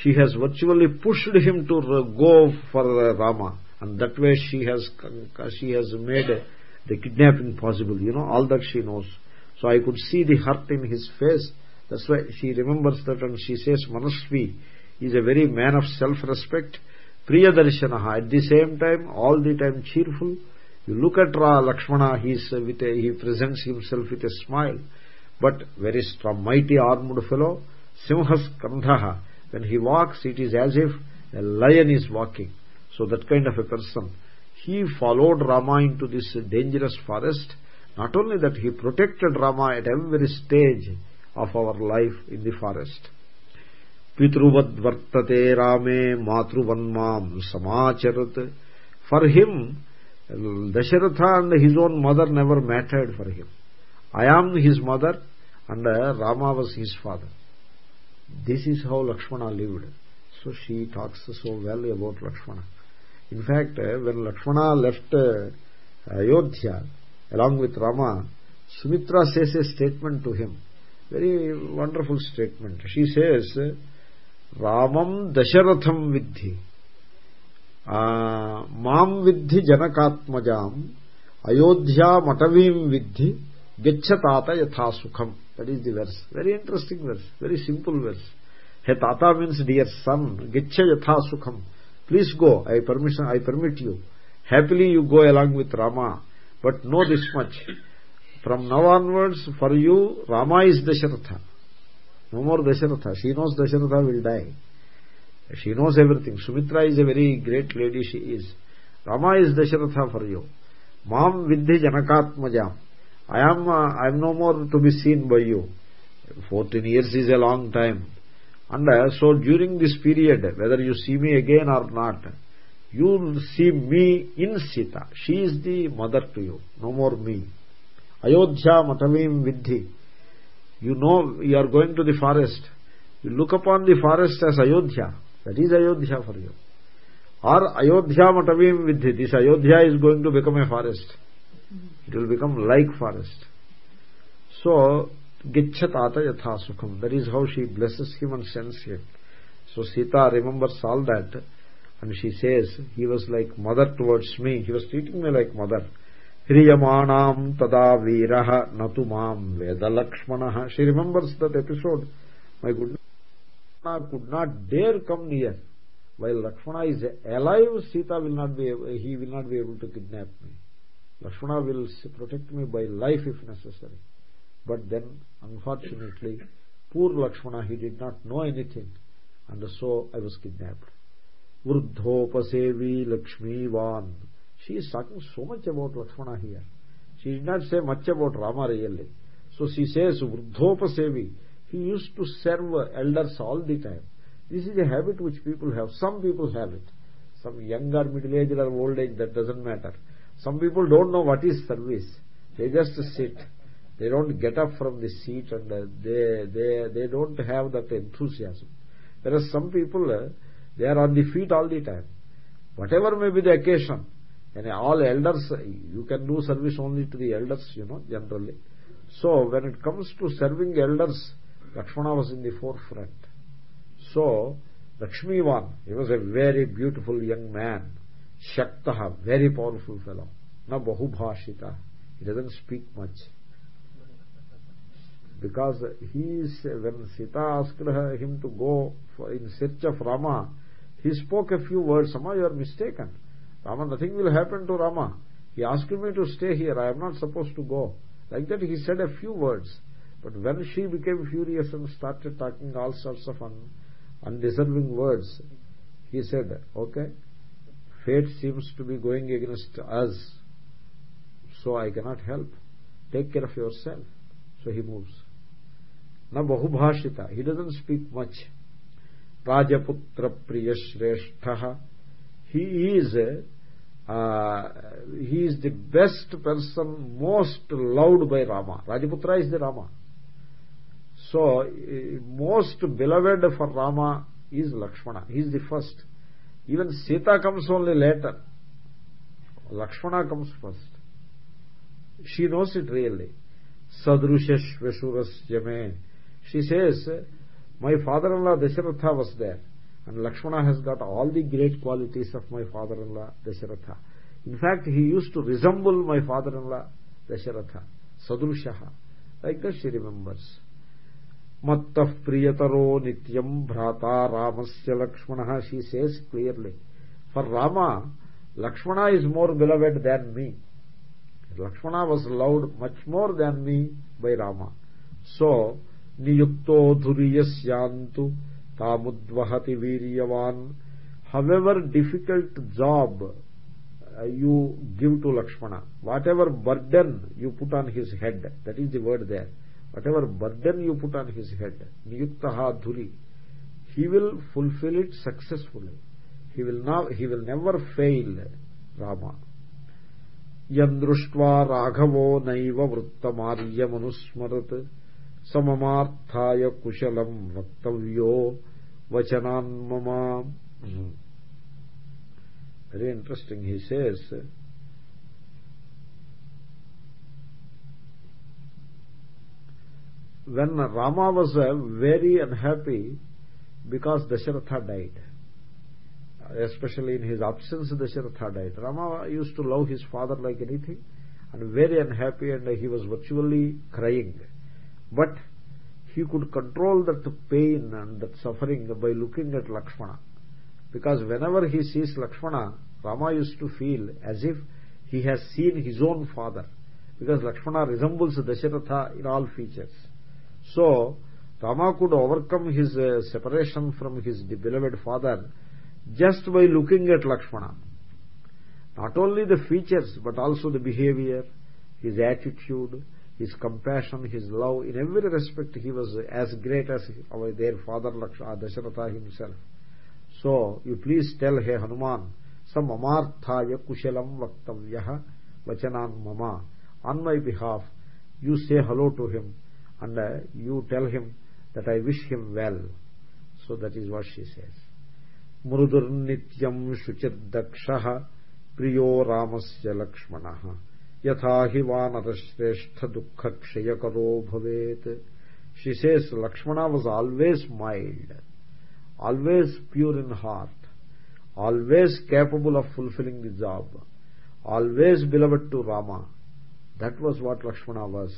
Speaker 1: she has virtually pushed him to go for Rama. And that way she has she has made the kidnapping possible. You know, all that she knows. So I could see the hurt in his face. That's why she remembers that and she says Manasvi is a very man of self-respect Priyadarshanaha. At the same time, all the time cheerful. You look at Ra Lakshmana, he, is with a, he presents himself with a smile but very strong mighty armed fellow simhas Kandha. when he walks it is as if a lion is walking so that kind of a person he followed rama into this dangerous forest not only that he protected rama at every stage of our life in the forest పితృవద్వర్తతే రామే మాతృవన్మాం samacharat. For him, Dasharatha and his own mother never mattered for him i am his mother and rama was his father this is how lakshmana lived so she talks so well about lakshmana in fact when lakshmana left ayodhya along with rama sumitra says a statement to him very wonderful statement she says రామం దశరథం విద్ధి మాం విద్ధి జనకాత్మజాం అయోధ్యామటవీం విద్ధి gaccha tata yatha sukham that is the verse very interesting verse very simple verse he tata means dear son gaccha yatha sukham please go i permission i permit you happily you go along with rama but know this much from now onwards for you rama is dasharatha no more dasharatha she knows dasharatha will die she knows everything sumitra is a very great lady she is rama is dasharatha for you mam vidhi janakatmajam i am uh, i am no more to be seen by you 14 years is a long time and uh, so during this period whether you see me again or not you will see me in Sita. She is the mother to you, no more me. Ayodhya matavim vidhi. You know you are going to the forest. You look upon the forest as Ayodhya. That is Ayodhya for you. Or Ayodhya matavim vidhi. This Ayodhya is going to become a forest. It will become like forest. So, gichatata yatha sukham. That is how she blesses him and sends him. So Sita remembers all that and she says he was like mother towards me he was treating me like mother hriyamaanam tada veerah natu mam veda she remembers that episode my goodness could not dare come near while lakshmana is alive sita will not be he will not be able to kidnap me lakshmana will protect me by life if necessary but then unfortunately poor lakshmana he did not know anything and so i was kidnapped Vruddhopasevi Lakshmivan. She is talking so much about Lakshmana here. She did not say much about Rama really. So she says Vruddhopasevi. He used to serve elders all the time. This is a habit which people have. Some people have it. Some young or middle age or old age, that doesn't matter. Some people don't know what is service. They just sit. They don't get up from the seat and uh, they, they, they don't have that enthusiasm. Whereas some people, uh, they are on the feet all the time whatever may be the occasion and all elders uh, you can do service only to the elders you know generally so when it comes to serving elders lakshmana was in the forefront so lakshmivan he was a very beautiful young man shaktah very powerful fellow. Na bahubhashita he doesn't speak much. Because he is when sita asked him to go for, in search of rama he spoke a few words. Sama you are mistaken. Rama nothing will happen to Rama. He asked me to stay here. I am not supposed to go. Like that he said a few words. But when she became furious and started talking all sorts of un undeserving words he said okay fate seems to be going against us so I cannot help. Take care of yourself. So he moves. Na bahubhashita he doesn't speak much. Rajaputra priyashrestha he is uh, he is the best person most loved by rama. Rajaputra is the rama. So uh, most beloved for rama is lakshmana. He is the first even sita comes only later lakshmana comes first she knows it really sadrushashveshurasya she says my father-in-law Dasharatha was there and Lakshmana has got all the great qualities of my father-in-law Dasharatha. In fact, he used to resemble my father-in-law Dasharatha, Sadrushaha. Like that she remembers mattah priyataro nityam bhrata ramasya lakshmana He says clearly for rama lakshmana is more beloved than me. Lakshmana was loved much more than me by rama. So niyukto dhuriyasyantu tamudvahati viryavan. However difficult job uh, you give to lakshmana whatever burden you put on his head that is the word there whatever burden you put on his head niyuktaha dhuri he will fulfill it successfully. He will now he will never fail rama. Yandrushtva raghavo naiva vrittamaryam anusmarat samamaarthaya kushalam vaktavyo vachanam mama. Hmm. Very interesting he says when rama was uh, very unhappy because dasharatha died uh, especially in his absence dasharatha died rama used to love his father like anything and very unhappy and he was virtually crying but he could control that pain and that suffering by looking at Lakshmana. Because whenever he sees Lakshmana, Rama used to feel as if he has seen his own father. Because Lakshmana resembles Dasharatha in all features. So, Rama could overcome his uh, separation from his beloved father just by looking at Lakshmana. Not only the features, but also the behavior, his attitude, his compassion, his love, in every respect he was as great as our their father Lakshmana, Dasharatha himself. So, you please tell, hey Hanuman, sa mamarthaya kushalam vaktavya vachanan mama on my behalf you say hello to him and uh, you tell him that i wish him well. So that is what she says. Priyo ramasya lakshmanah yatha hi vanarashrestha dukkha kshayakaro bhavet. She says lakshmana was always mild always pure in heart always capable of fulfilling the job always beloved to rama. That was what lakshmana was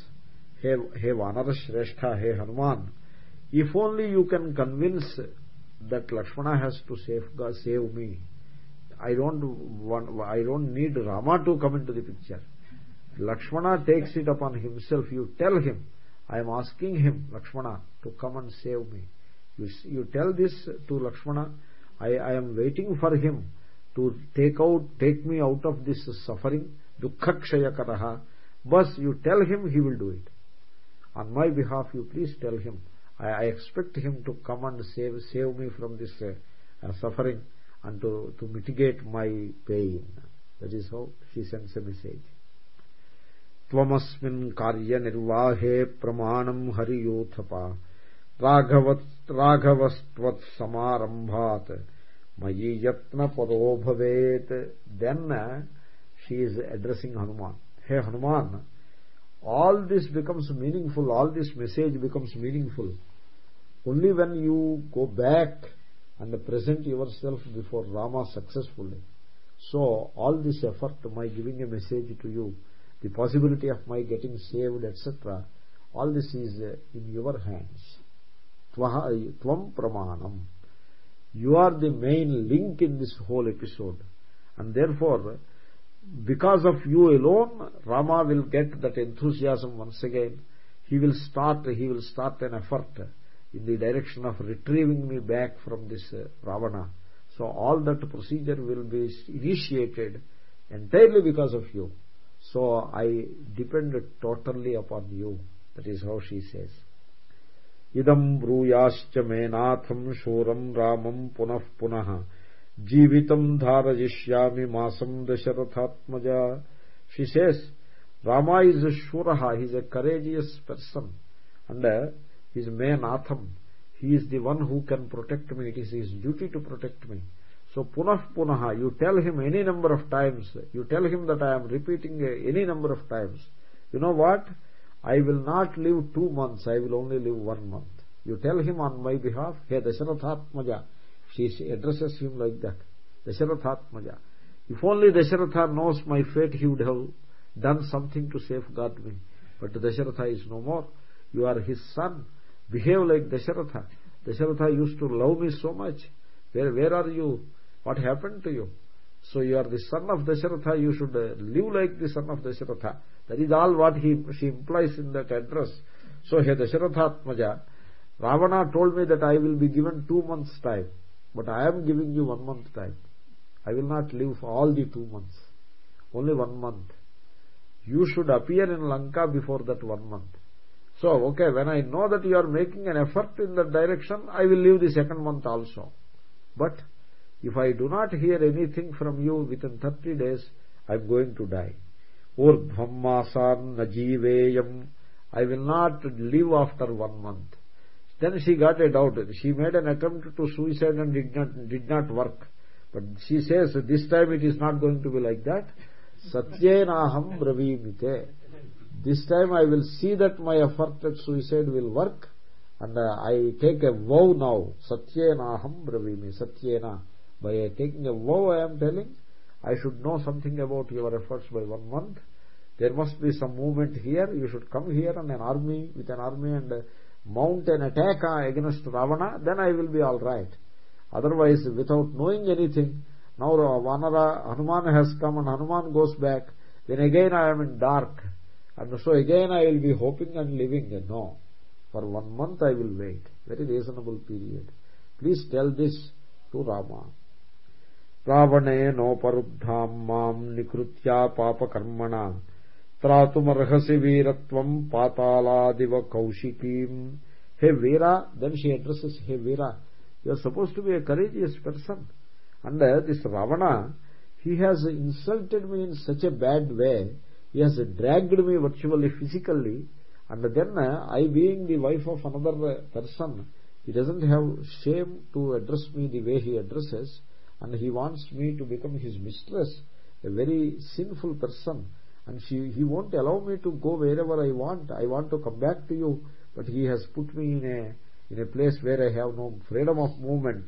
Speaker 1: save me i don't want i don't need rama to come into the picture lakshmana takes it upon himself you tell him i am asking him lakshmana to come and save me you, you tell this to lakshmana i i am waiting for him to take out take me out of this suffering dukkha kshayakaraha but you tell him he will do it on my behalf you please tell him i, I expect him to come and save save me from this uh, uh, suffering and to, to mitigate my pain that is how she sends a message त्वमस्मिन् कार्यनिर्वाहे प्रमाणम् हरियूथपा राघवस्त्वत्समारम्भात् मयि यत्नपरो भवेत् then uh, she is addressing hanuman hey hanuman all this becomes meaningful all this message becomes meaningful. Only when you go back and present yourself before rama successfully. So all this effort my giving a message to you the possibility of my getting saved etc all this is uh, in your hands. Tvam pramanam. You are the main link in this whole episode. And therefore because of you alone rama will get that enthusiasm once again. He will start he will start an effort in the direction of retrieving me back from this uh, ravana. So all that procedure will be initiated entirely because of you. So i depend totally upon you. That is how she says. Idam bruyascha menatham shuram ramam punah punah जीवित धारयिष्या मासम दशरथात्मज। She says Rama is a शुरहा he's a courageous person and he's my natham he is the one who can protect me it is his duty to protect me so punah punah you tell him any number of times you tell him that I am repeating any number of times you know what I will not live two months I will only live one month you tell him on my behalf हे दशरथात्मज she addresses him like that. Dasharathatmaja if only dasharatha knows my fate he would have done something to safeguard me. But dasharatha is no more. You are his son. Behave like dasharatha. Dasharatha used to love me so much. Where where are you? What happened to you? So you are the son of dasharatha. You should uh, live like the son of dasharatha. That is all what he she implies in that address. So he dasharathatmaja ravana told me that i will be given 2 months time but i am giving you one month time. I will not live for all the two months. Only one month. You should appear in lanka before that one month. So okay when i know that you are making an effort in that direction i will leave the second month also. But if i do not hear anything from you within 30 days i am going to die. Urdhvam masan najiveyam i will not live after one month then she got a doubt. She made an attempt to suicide and did not did not work. But she says this time it is not going to be like that. Satyenaham bravimite. This time i will see that my effort at suicide will work and uh, i take a vow now. Satyenaham bravimi. Satyena by taking a vow i am telling i should know something about your efforts by one month. There must be some movement here. You should come here and an army with an army and uh, mount an attack against Ravana, then I will be all right. Otherwise, without knowing anything, now Vanara, Hanuman has come and Hanuman goes back, then again I am in dark. And so again I will be hoping and living. No. For one month I will wait. Very reasonable period. Please tell this to Rama. रावणेनोपरुद्धाम् माम् निकृत्या पापकर्मणा uh, insulted me in such a bad way he has dragged me virtually physically and then uh, i being the wife of another person he doesn't have shame to address me the way he addresses and he wants me to become his mistress a very sinful person and she, he won't allow me to go wherever i want. I want to come back to you. But he has put me in a in a place where i have no freedom of movement.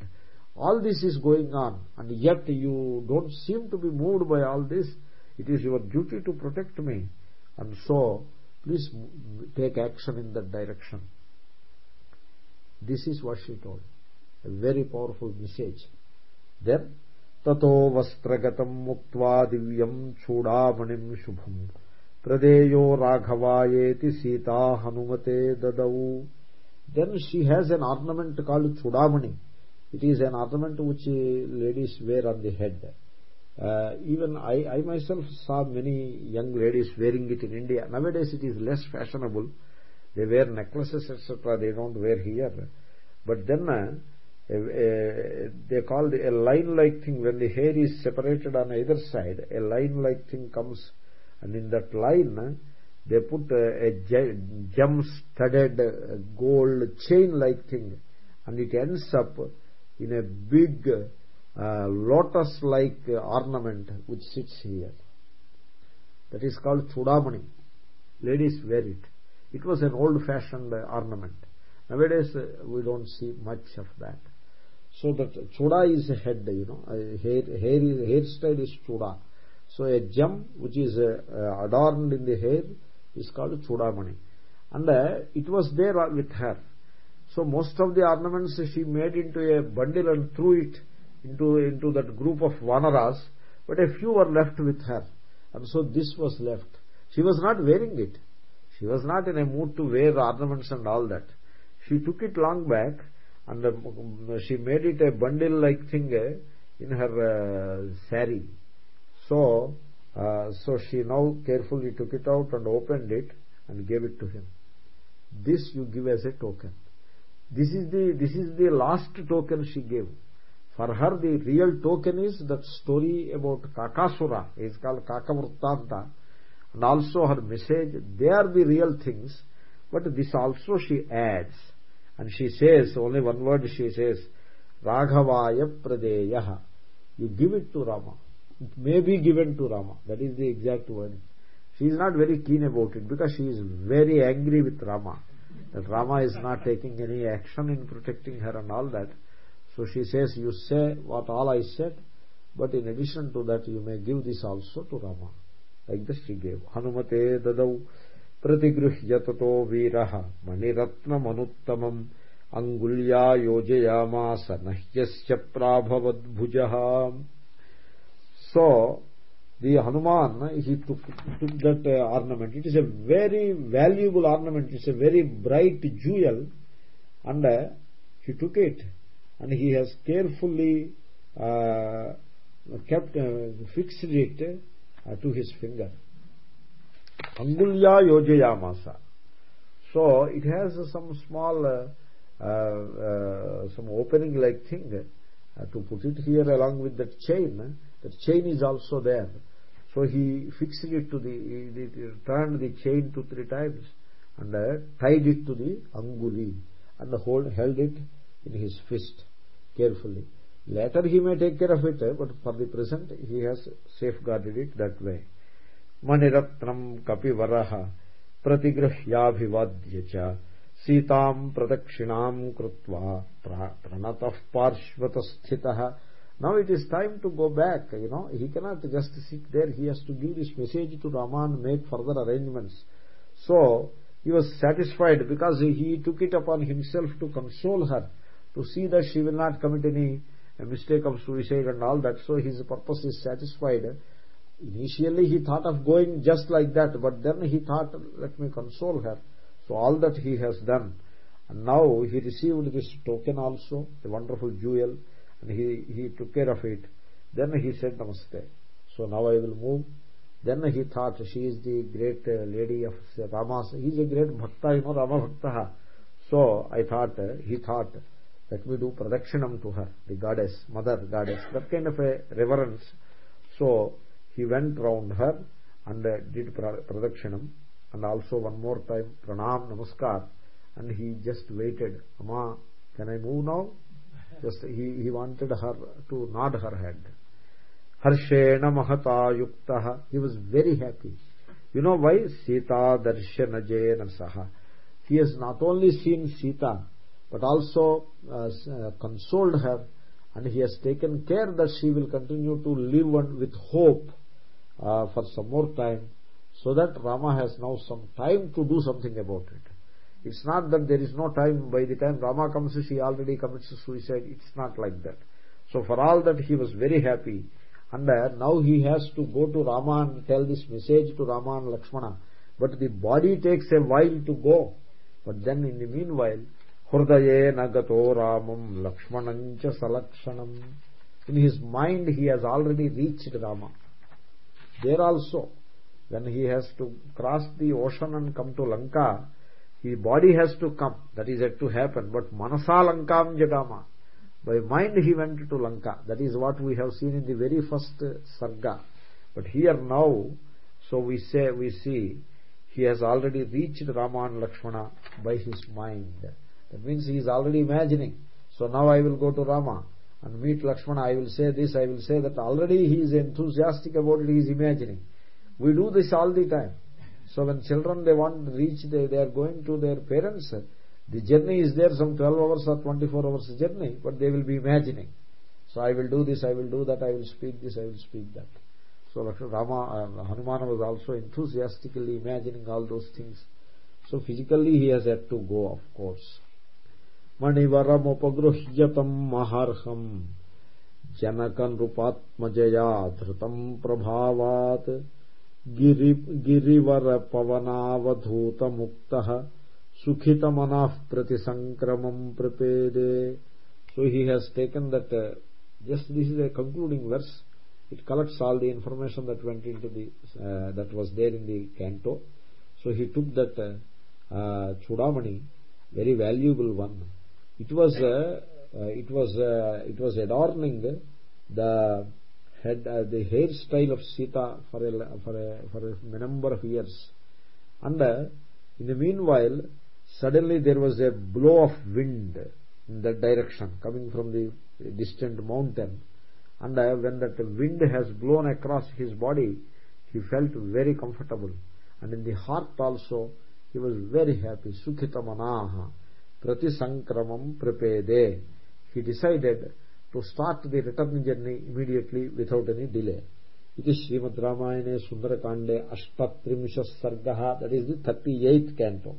Speaker 1: All this is going on. And yet you don't seem to be moved by all this. It is your duty to protect me. And so please take action in that direction. This is what she told. A very powerful message. Then tato vastragatam muktva divyam chudamanim shubham pradeyo raghavayeti sita hanumate dadau then she has an ornament called chudamani it is an ornament which ladies wear on the head uh, even I, I myself saw many young ladies wearing it in India nowadays it is less fashionable they wear necklaces etc they don't wear here but then uh, they call the, a line like thing. When the hair is separated on either side a line like thing comes. And in that line they put a, a gem studded uh, gold chain like thing. And it ends up in a big uh, lotus like ornament which sits here. That is called chudamani. Ladies wear it. It was an old fashioned ornament. Nowadays uh, we don't see much of that so that chuda is a head you know. Hair hair hairstyle is chuda. So a gem which is uh, adorned in the hair is called chudamani. And uh, it was there with her. So most of the ornaments she made into a bundle and threw it into into that group of vanaras but a few were left with her. And so this was left. She was not wearing it. She was not in a mood to wear ornaments and all that. She took it long back and she made it a bundle like thing uh, in her uh, sari. So uh, so she now carefully took it out and opened it and gave it to him. This you give as a token. This is the this is the last token she gave. For her the real token is that story about kakasura. Is called kakavruttanta and also her message they are the real things but this also she adds and she says only one word she says raghavaya yaha." you give it to rama. It may be given to rama. That is the exact word. She is not very keen about it because she is very angry with rama. That rama is not taking any action in protecting her and all that. So she says you say what all i said but in addition to that you may give this also to rama. Like this she gave. Hanumate dadau प्रतिगृह्यत तो वीर मणिरत्नमुत्तम अंगुल्या योजयामास नह्यस्भवद्भुज so the Hanuman that ornament it is a very valuable ornament it's a very bright jewel and he took it and he has carefully kept uh, fixed it uh, to his finger. Angulya yojayamasa so it has some small uh, uh, some opening like thing uh, to put it here along with that chain that chain is also there. So he fixed it to the he, turned the chain two three times and tied it to the anguli and hold held it in his fist carefully. Later he may take care of it but for the present he has safeguarded it that way मणिरत्नम् कपिवरः प्रतिगृह्याभिवाद्य च सीताम् प्रदक्षिणाम् कृत्वा प्रणतः पार्श्वतस्थितः now it is time to go back you know he cannot just sit there he has to give this message to raman make further arrangements so he was satisfied because he took it upon himself to console her to see that she will not commit any mistake of suicide and all that so his purpose is satisfied initially he thought of going just like that but then he thought let me console her. So all that he has done. And now he received this token also a wonderful jewel and he he took care of it. Then he said namaste. So now i will move. Then he thought she is the great uh, lady of rama. He is a great bhakta you know rama bhakta. So i thought he thought let me do pradakshinam to her the goddess mother goddess. That kind of a reverence. So he went round her and uh, did pradakshinam and also one more time pranam namaskar. And he just waited amma can i move now? Just he he wanted her to nod her head. Harshena mahata yuktah. He was very happy. You know why? Sita darshana jena saha. He has not only seen sita but also uh, uh, consoled her. And he has taken care that she will continue to live on with hope uh, for some more time so that Rama has now some time to do something about it. It's not that there is no time. By the time Rama comes, she already commits suicide. It's not like that. So for all that, he was very happy. And uh, now he has to go to Rama and tell this message to Rama and Lakshmana. But the body takes a while to go. But then in the meanwhile, Hrudaye nagato Ramam Lakshmanancha Salakshanam. In his mind, he has already reached Rama. There also, when he has to cross the ocean and come to Lanka, his body has to come. That is yet to happen. But Manasa Lankam Jagama. By mind he went to Lanka. That is what we have seen in the very first uh, Sarga. But here now, so we say, we see, he has already reached Rama and Lakshmana by his mind. That means he is already imagining. So now I will go to Rama and meet Lakshmana. I will say this, I will say that. Already he is enthusiastic about it, he is imagining we do this all the time so when children they want to reach they, they are going to their parents the journey is there some 12 hours or 24 hours journey but they will be imagining so i will do this i will do that i will speak this i will speak that so rama uh, hanuman was also enthusiastically imagining all those things so physically he has had to go of course manivaram upagruhyatam maharham janakan rupatmajaya dhrutam prabhavat Giri Girivar पवनावधूत मुक्त सुखित मना प्रतिसंक्रम प्रपेदे। So he has taken that uh, just this is a concluding verse. It collects all the information that went into the uh, that was there in the canto. So he took that uh, uh, chudamani very valuable one it was uh, uh, it was uh, it was adorning the had uh, the hairstyle of Sita for a, for a, for a number of years. And uh, in the meanwhile, suddenly there was a blow of wind in that direction coming from the distant mountain. And uh, when that wind has blown across his body, he felt very comfortable. And in the heart also, he was very happy. Sukhita manaha prati sankramam prepede. He decided to start the return journey immediately without any delay. It is Srimad Ramayane Sundarakande Ashtatrimsha Sargaha, that is the 38th canto.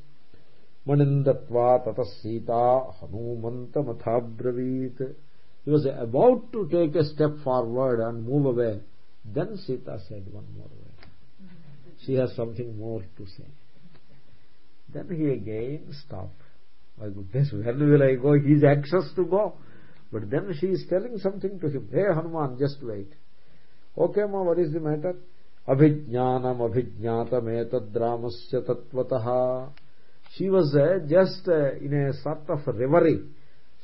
Speaker 1: Tata Sita Hanumanta Mathabravit. He was about to take a step forward and move away. Then Sita said one more word. She has something more to say. Then he again stopped. My goodness, where will I go? He is anxious to go. But then she is telling something to him. Hey Hanuman, just wait. Okay ma, what is the matter? Abhijnanam abhijnatam etadramasya tatvataha. She was uh, just uh, in a sort of reverie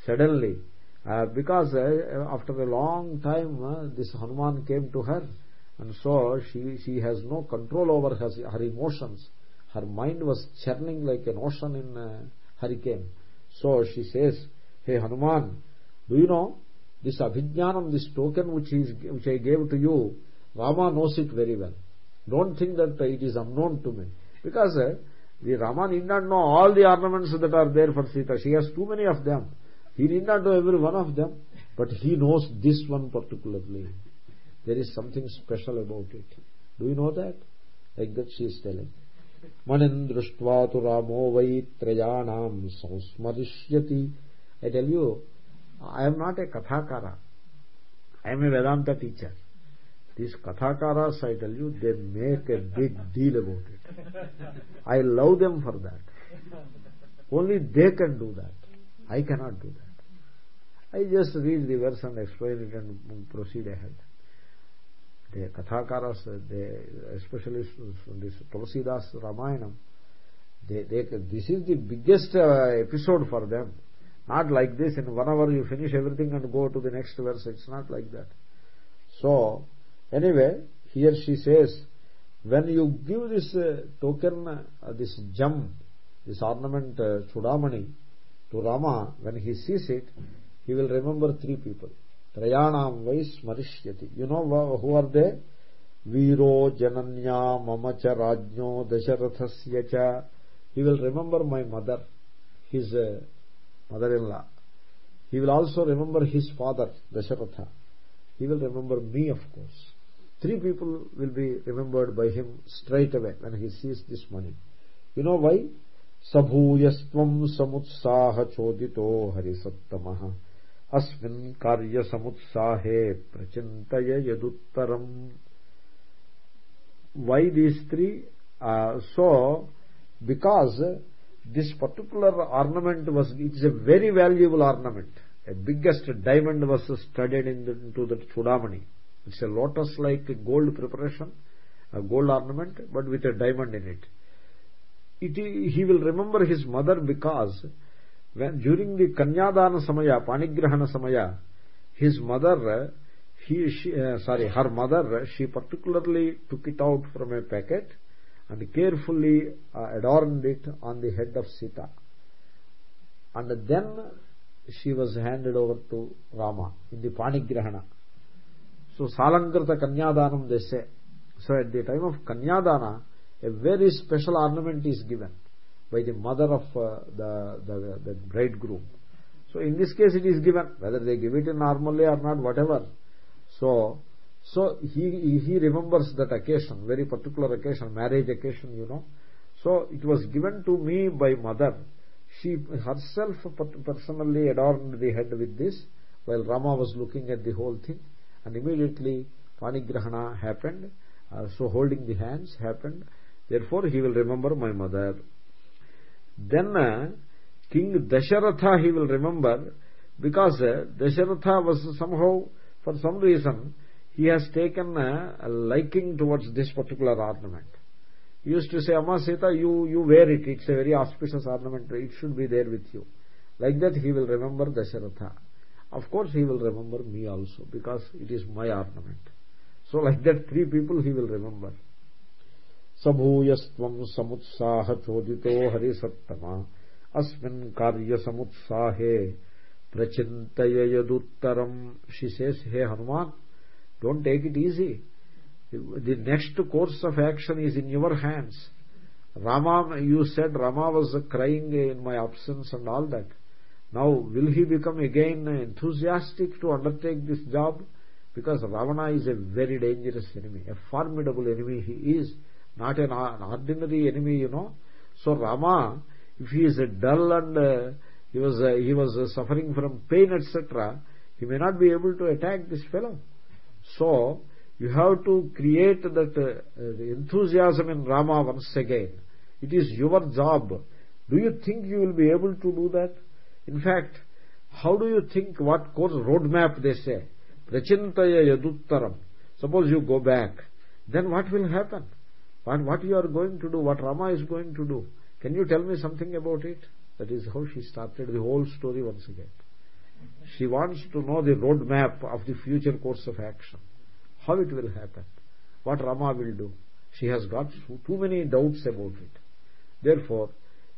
Speaker 1: suddenly. Uh, because uh, after a long time uh, this Hanuman came to her and so she, she has no control over her, her emotions. Her mind was churning like an ocean in hurricane. So she says, Hey Hanuman, do you know this abhijnanam this token which is which i gave to you rama knows it very well. Don't think that it is unknown to me. Because uh, the rama need not know all the ornaments that are there for sita. She has too many of them. He need not know every one of them but he knows this one particularly. There is something special about it. Do you know that? Like that she is telling you I am not a Kathakara. I am a Vedanta teacher. These Kathakaras, I tell you, they make a big deal about it. I love them for that. Only they can do that. I cannot do that. I just read the verse and explain it and proceed ahead. The Kathakaras, they, especially this Tulsidas Ramayanam, they, they, this is the biggest uh, episode for them. Not like this in one hour you finish everything and go to the next verse. It's not like that. So anyway here she says when you give this uh, token uh, this gem this ornament uh, chudamani to rama when he sees it he will remember three people त्रयाणाम वै स्मरिष्यति। You know हुआ वीरो, जनन्या, मम च राजो दशरथ से he will remember my mother his mother in law he will also remember his father Dasharatha he will remember me of course three people will be remembered by him straight away when he sees this mani you know वै सभूयस्व समुत्साह चोदि हरिसत्तम karya samutsahe prachintaya yaduttaram why these three? Uh, so because this particular ornament was it is a very valuable ornament. A biggest diamond was studded into the chudamani. It's a lotus like gold preparation a gold ornament but with a diamond in it. It he will remember his mother because when during the kanyadana samaya panigrahana samaya his mother he she, uh, sorry her mother she particularly took it out from a packet and carefully uh, adorned it on the head of Sita. And then she was handed over to Rama in the Panigrahana. So Salankrita Kanyadanam they say. So at the time of Kanyadana, a very special ornament is given by the mother of uh, the, the, the bridegroom. So in this case it is given, whether they give it normally or not, whatever. So so he he remembers that occasion very particular occasion marriage occasion you know. So it was given to me by mother. She herself personally adorned the head with this while rama was looking at the whole thing. And immediately panigrahana happened. Uh, so holding the hands happened. Therefore he will remember my mother then uh, king dasharatha he will remember because uh, dasharatha was somehow for some reason he has taken a, liking towards this particular ornament. He used to say amma sita you you wear it. It's a very auspicious ornament. It should be there with you. Like that he will remember dasharatha. Of course he will remember me also because it is my ornament. So like that three people he will remember chodito harisattama asmin karya samutsahe prachintaya she says hey hanuman don't take it easy the next course of action is in your hands rama you said rama was crying in my absence and all that now will he become again enthusiastic to undertake this job because ravana is a very dangerous enemy a formidable enemy he is not an, ordinary enemy you know. So rama if he is dull and uh, he was uh, he was uh, suffering from pain etc he may not be able to attack this fellow. So you have to create that enthusiasm in rama once again. It is your job. Do you think you will be able to do that? In fact how do you think what course roadmap they say? Prachintaya yaduttaram suppose you go back. Then what will happen what what you are going to do what rama is going to do can you tell me something about it? That is how she started the whole story once again. She wants to know the roadmap of the future course of action. How it will happen. What rama will do. She has got too many doubts about it. Therefore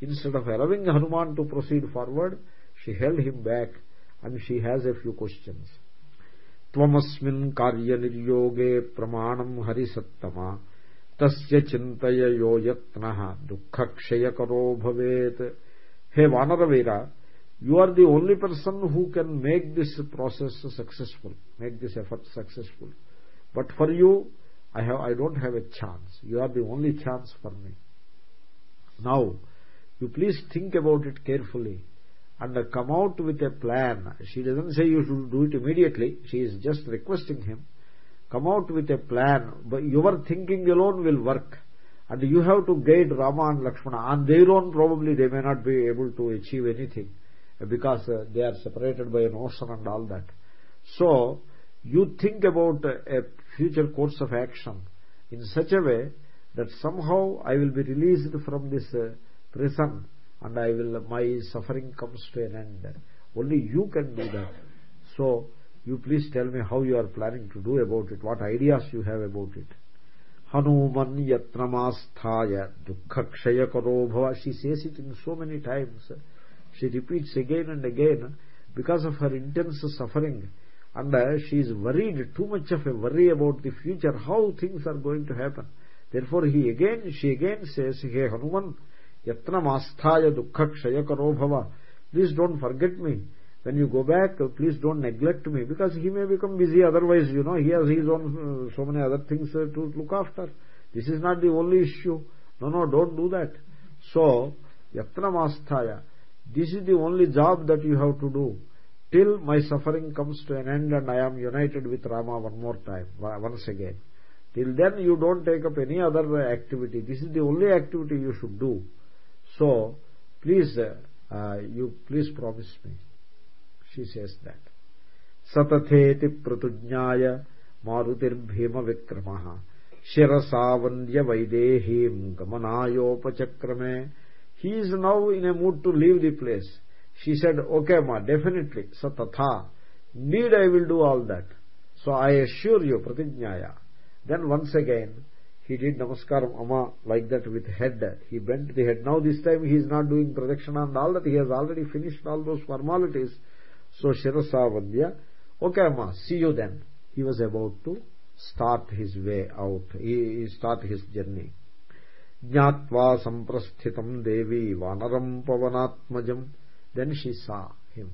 Speaker 1: instead of allowing hanuman to proceed forward she held him back and she has a few questions. Tvamasmin karya niryoge pramanam harisattama तस्य चिन्तय यो यत्नः दुःखक्षयकरो भवेत् हे वानरवीरा you are the only person who can make this process successful make this effort successful but for you i have i don't have a chance you are the only chance for me now you please think about it carefully and come out with a plan she doesn't say you should do it immediately she is just requesting him come out with a plan but your thinking alone will work. And you have to guide rama and lakshmana. On their own probably they may not be able to achieve anything because uh, they are separated by an ocean and all that. So you think about a future course of action in such a way that somehow i will be released from this uh, prison and i will my suffering comes to an end. Only you can do that. So you please tell me how you are planning to do about it what ideas you have about it. Hanuman yatnamasthaya dukkakshayakaro bhava. She says it in so many times. She repeats again and again because of her intense suffering. And uh, she is worried too much of a worry about the future how things are going to happen. Therefore he again she again says hey hanuman yatnamasthaya dukkakshayakaro bhava. Please don't forget me when you go back please don't neglect me because he may become busy otherwise you know he has his own uh, so many other things uh, to look after. This is not the only issue. No no don't do that. So yatra masthaya this is the only job that you have to do. Till my suffering comes to an end and i am united with rama one more time once again. Till then you don't take up any other activity. This is the only activity you should do. So please uh, you please promise me he says that satatheti pratujnaya marutirvhima vikramaha shirasavandya vaidehim gamanayopachakrame he is now in a mood to leave the place. She said okay ma definitely satatha need i will do all that? So i assure you pratijnaya then once again he did namaskaram ama like that with head. He bent the head. Now this time he is not doing pradakshina and all that. He has already finished all those formalities so Shirasavadya, okay amma, see you then. He was about to start his way out, he, start his journey. Jnatva samprasthitam devi vanaram pavanatmajam. Then she saw him.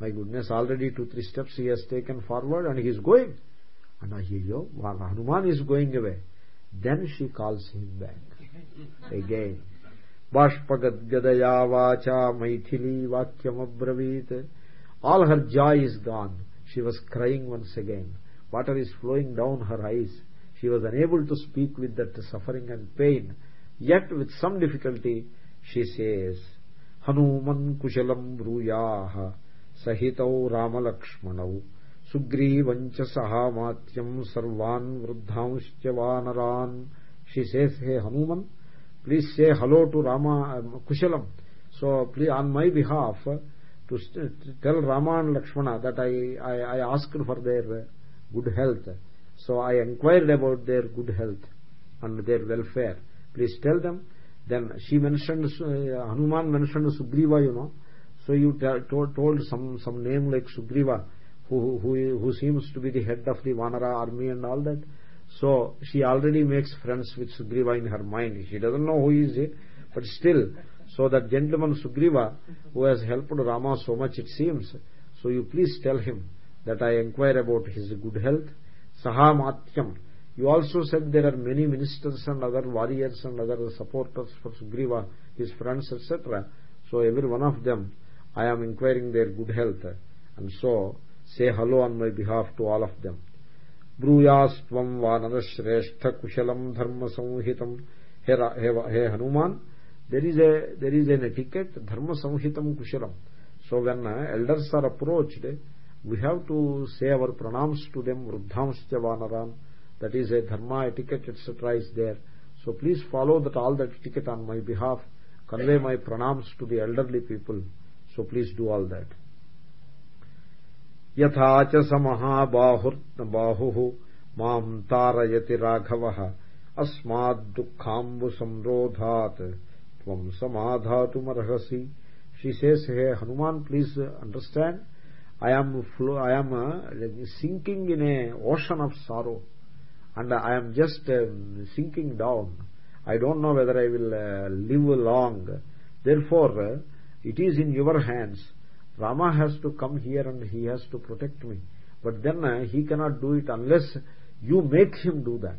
Speaker 1: My goodness, already two, three steps he has taken forward and he is going. And Ahiyo, Hanuman is going away. Then she calls him back. Again. Vacha maithili vakyam abravit all her joy is gone. She was crying once again. Water is flowing down her eyes. She was unable to speak with that suffering and pain. Yet with some difficulty she says hanuman kushalam bruyah sahitau ramalakshmanau sugrivancha sahamatyam sarvan vruddhanscha vanaran. She says hey hanuman please say hello to rama um, kushalam. So please on my behalf to tell Rama and Lakshmana that I, I, I asked for their good health. So I inquired about their good health and their welfare. Please tell them. Then she mentioned, uh, Hanuman mentioned Sugriva, you know. So you told, told some, some name like Sugriva, who, who, who seems to be the head of the Vanara army and all that. So she already makes friends with Sugriva in her mind. She doesn't know who he is, but still so that gentleman Sugriva, who has helped Rama so much it seems, so you please tell him that I inquire about his good health. Sahamatyam. You also said there are many ministers and other warriors and other supporters for Sugriva, his friends, etc. So every one of them, I am inquiring their good health. And so, say hello on my behalf to all of them. ब्रूयास्त्वं वानरश्रेष्ठ कुशलं धर्मसंहितं हे, हे, हे Hanuman There is a there is an etiquette dharma samhitam kushalam so when uh, elders are approached we have to say our pranams to them vruddhamscha vanaram that is a dharma etiquette etc is there so please follow that all that etiquette on my behalf convey my pranams to the elderly people so please do all that यथा च स महाबाहुर्बाहुः माँ तारयति राघवः अस्माद्दुःखाम्बुसंरोधात् tvam samadhatumarhasi she says hey hanuman please understand. I am i am uh, sinking in a ocean of sorrow. And i am just uh, sinking down. I don't know whether i will uh, live long. Therefore uh, it is in your hands. Rama has to come here and he has to protect me. But then he cannot do it unless you make him do that.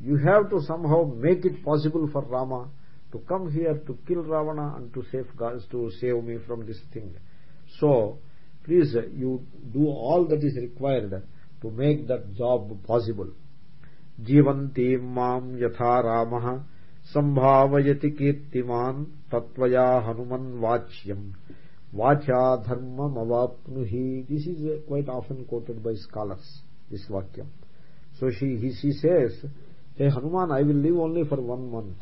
Speaker 1: You have to somehow make it possible for rama to come here to kill ravana and to save god to save me from this thing. So please you do all that is required to make that job possible. Jivanti mam yatha ramah sambhavayati kirtiman tatvaya hanuman vachyam. Vacha dharma mavapnuhi. This is quite often quoted by scholars this vakyam. So she he, he says hey hanuman i will live only for one month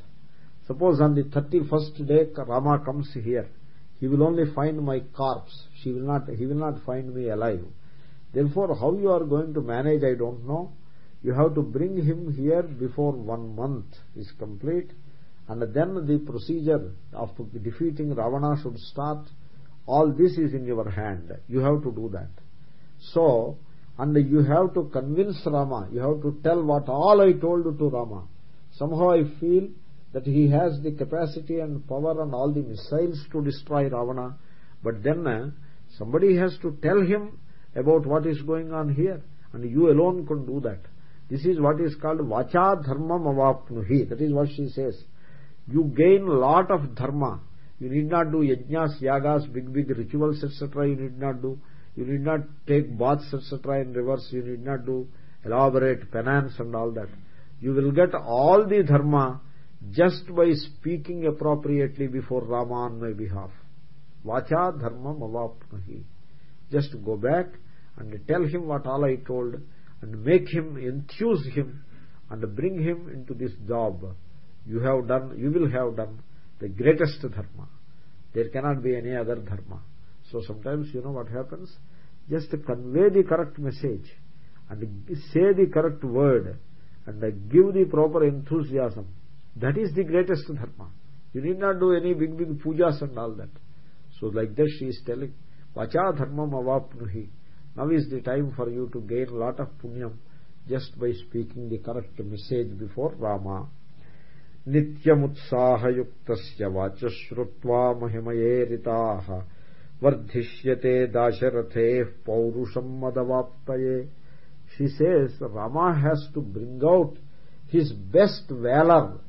Speaker 1: suppose on the 31st day rama comes here. He will only find my corpse. She will not he will not find me alive. Therefore how you are going to manage i don't know. You have to bring him here before one month is complete. And then the procedure of defeating ravana should start. All this is in your hand. You have to do that. So and you have to convince rama. You have to tell what all i told to rama. Somehow i feel that he has the capacity and power and all the missiles to destroy ravana. But then uh, somebody has to tell him about what is going on here and you alone can do that. This is what is called vacha dharmam avapnuhi. That is what she says. You gain lot of dharma. You need not do yajnas yagas big big rituals etc you need not do. You need not take baths etc in reverse you need not do elaborate penance and all that. You will get all the dharma just by speaking appropriately before rama on my behalf. Vacha dharmam avapnahi. Just go back and tell him what all i told and make him enthuse him and bring him into this job. You have done you will have done the greatest dharma. There cannot be any other dharma. So sometimes you know what happens? Just convey the correct message and say the correct word and give the proper enthusiasm that is the greatest dharma you need not do any big big pujas and all that so like that she is telling vacha dharmam avapnuhi now is the time for you to gain lot of punyam just by speaking the correct message before rama नित्यमुत्साहयुक्तस्य वाचश्रुत्वा महिमयेरिताः वर्धिष्यते दाशरथेः पौरुषम् मदवाप्तये she says rama has to bring out his best valor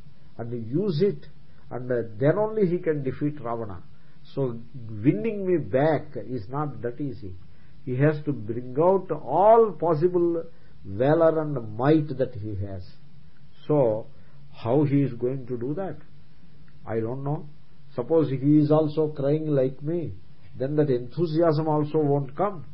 Speaker 1: and use it and uh, then only he can defeat ravana. So winning me back is not that easy. He has to bring out all possible valor and might that he has. So how he is going to do that? I don't know. Suppose he is also crying like me then that enthusiasm also won't come.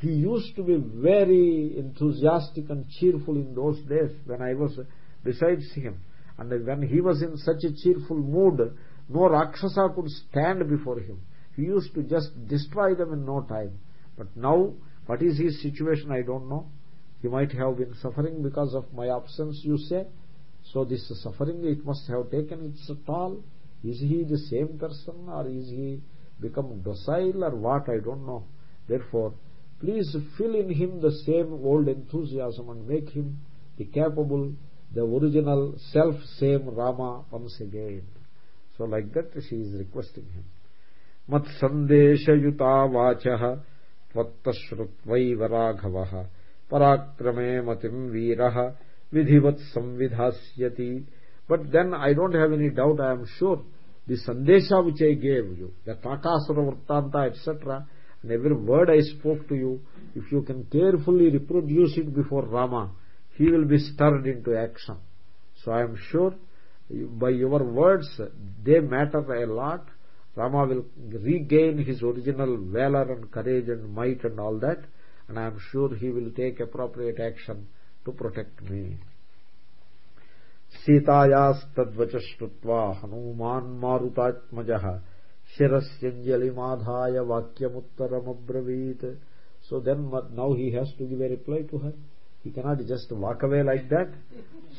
Speaker 1: He used to be very enthusiastic and cheerful in those days when i was besides him and when he was in such a cheerful mood no rakshasa could stand before him. He used to just destroy them in no time. But now what is his situation i don't know. He might have been suffering because of my absence you say. So this suffering it must have taken its toll. Is he the same person or is he become docile or what? I don't know. Therefore please fill in him the same old enthusiasm and make him the capable the original self same Rama once again. So like that she is requesting him. Matsandeshayuta vachaha vattashruttvaiva raghavaha parakrame matim viraha vidhivat samvidhasyati But then I don't have any doubt, I am sure, the sandesha which I gave you, the Kakasura Vrttanta etc., and every word I spoke to you, if you can carefully reproduce it before Rama, he will be stirred into action so i am sure by your words they matter a lot rama will regain his original valor and courage and might and all that and i am sure he will take appropriate action to protect me सीतायास्तद्वच श्रुत्वा Hanuman मारुतात्मजः शिरस्यञ्जलिमाधाय वाक्यमुत्तरमब्रवीत् so then now he has to give a reply to her He cannot just walk away like that.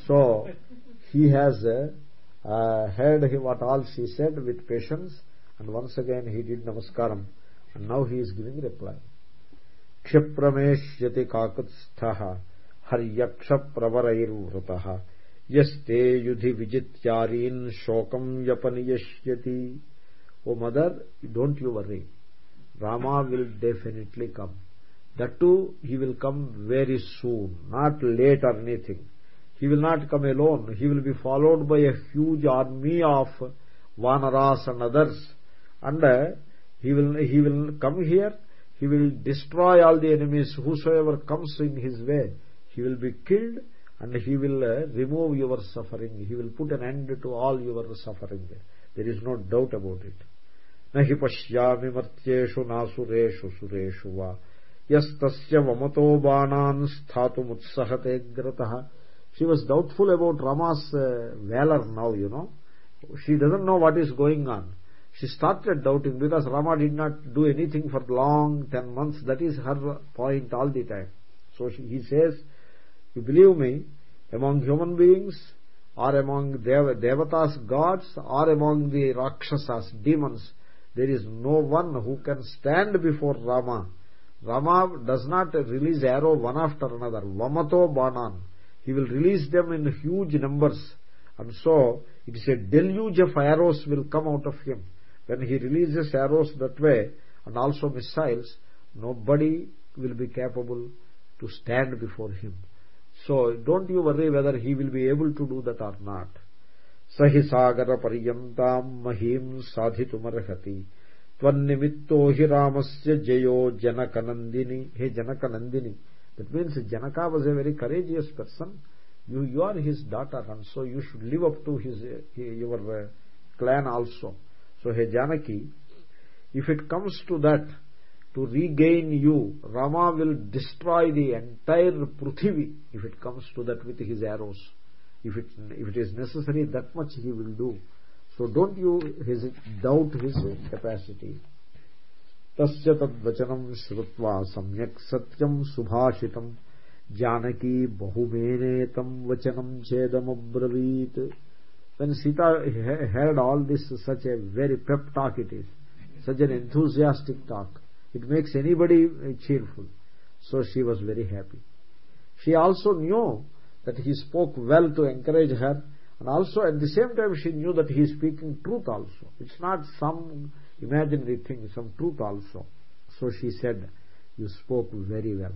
Speaker 1: So he has uh, uh, heard what all she said with patience and once again he did namaskaram and now he is giving reply. Kshaprameshyati kakutsthaha haryakshapravarairvrataha yaste yudhi vijityareen shokam yapaniyashyati Oh mother, don't you worry. Rama will definitely come that too he will come very soon not late or anything. He will not come alone. He will be followed by a huge army of vanaras and others. And uh, he will he will come here. He will destroy all the enemies. Whosoever comes in his way he will be killed and he will uh, remove your suffering. He will put an end to all your suffering. There is no doubt about it. Nahi pashyami martyeshu nasureshu sureshu va vamato banan sthatum utsahate gratah she was doubtful about rama's uh, valor now you know. She doesn't know what is going on. She started doubting because rama did not do anything for long 10 months. That is her point all the time. So she, he says you believe me among human beings or among Dev devatas gods or among the rakshasas demons. There is no one who can stand before rama rama does not release arrow one after another. Vamato banan. He will release them in huge numbers. And so it is a deluge of arrows will come out of him. When he releases arrows that way and also missiles nobody will be capable to stand before him. So don't you worry whether he will be able to do that or not. Sahi sagara paryantam mahim sadhitumarhati tvannimitto hi ramasya jayo janakanandini he janakanandini that means janaka was a very courageous person you you are his daughter and so you should live up to his your uh, clan also so he janaki if it comes to that to regain you rama will destroy the entire prithvi if it comes to that with his arrows if it if it is necessary that much he will do so don't you his doubt his capacity. Tadvachanam shrutva samyak satyam subhashitam janaki bahumenetam vachanam chedam abravit when sita heard all this such a very pep talk it is such an enthusiastic talk it makes anybody cheerful. So she was very happy. She also knew that he spoke well to encourage her and also at the same time she knew that he is speaking truth also. It's not some imaginary thing some truth also. So she said you spoke very well.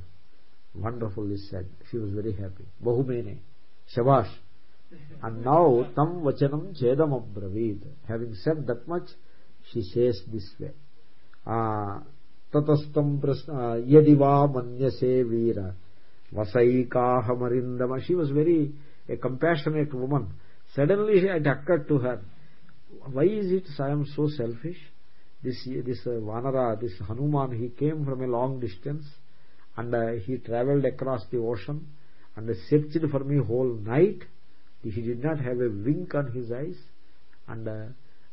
Speaker 1: Wonderfully said. She was very happy. Bahumene shabash. And now tam vachanam chedam abravit having said that much she says this way. Uh, tatastam prasna yadi va manyase veera. Vasaikahamarindama she was very a compassionate woman suddenly it occurred to her. Why is it i am so selfish? This this uh, vanara this hanuman he came from a long distance and uh, he traveled across the ocean and searched for me whole night. He did not have a wink on his eyes and uh,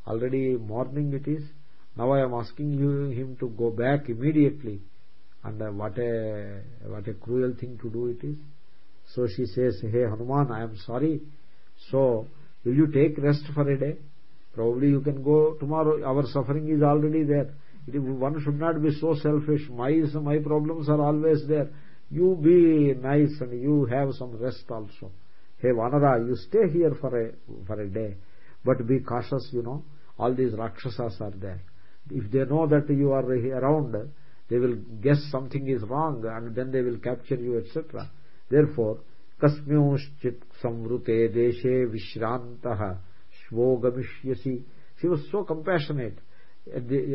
Speaker 1: already morning it is. Now i am asking you him to go back immediately and uh, what a what a cruel thing to do it is. So she says hey hanuman i am sorry so will you take rest for a day? Probably you can go tomorrow. Our suffering is already there. One should not be so selfish. My my problems are always there. You be nice and you have some rest also. Hey vanara you stay here for a for a day. But be cautious you know. All these rakshasas are there. If they know that you are around they will guess something is wrong and then they will capture you etc therefore kasmyoshchit samvrute deshe vishrantah shvogamishyasi she was so compassionate.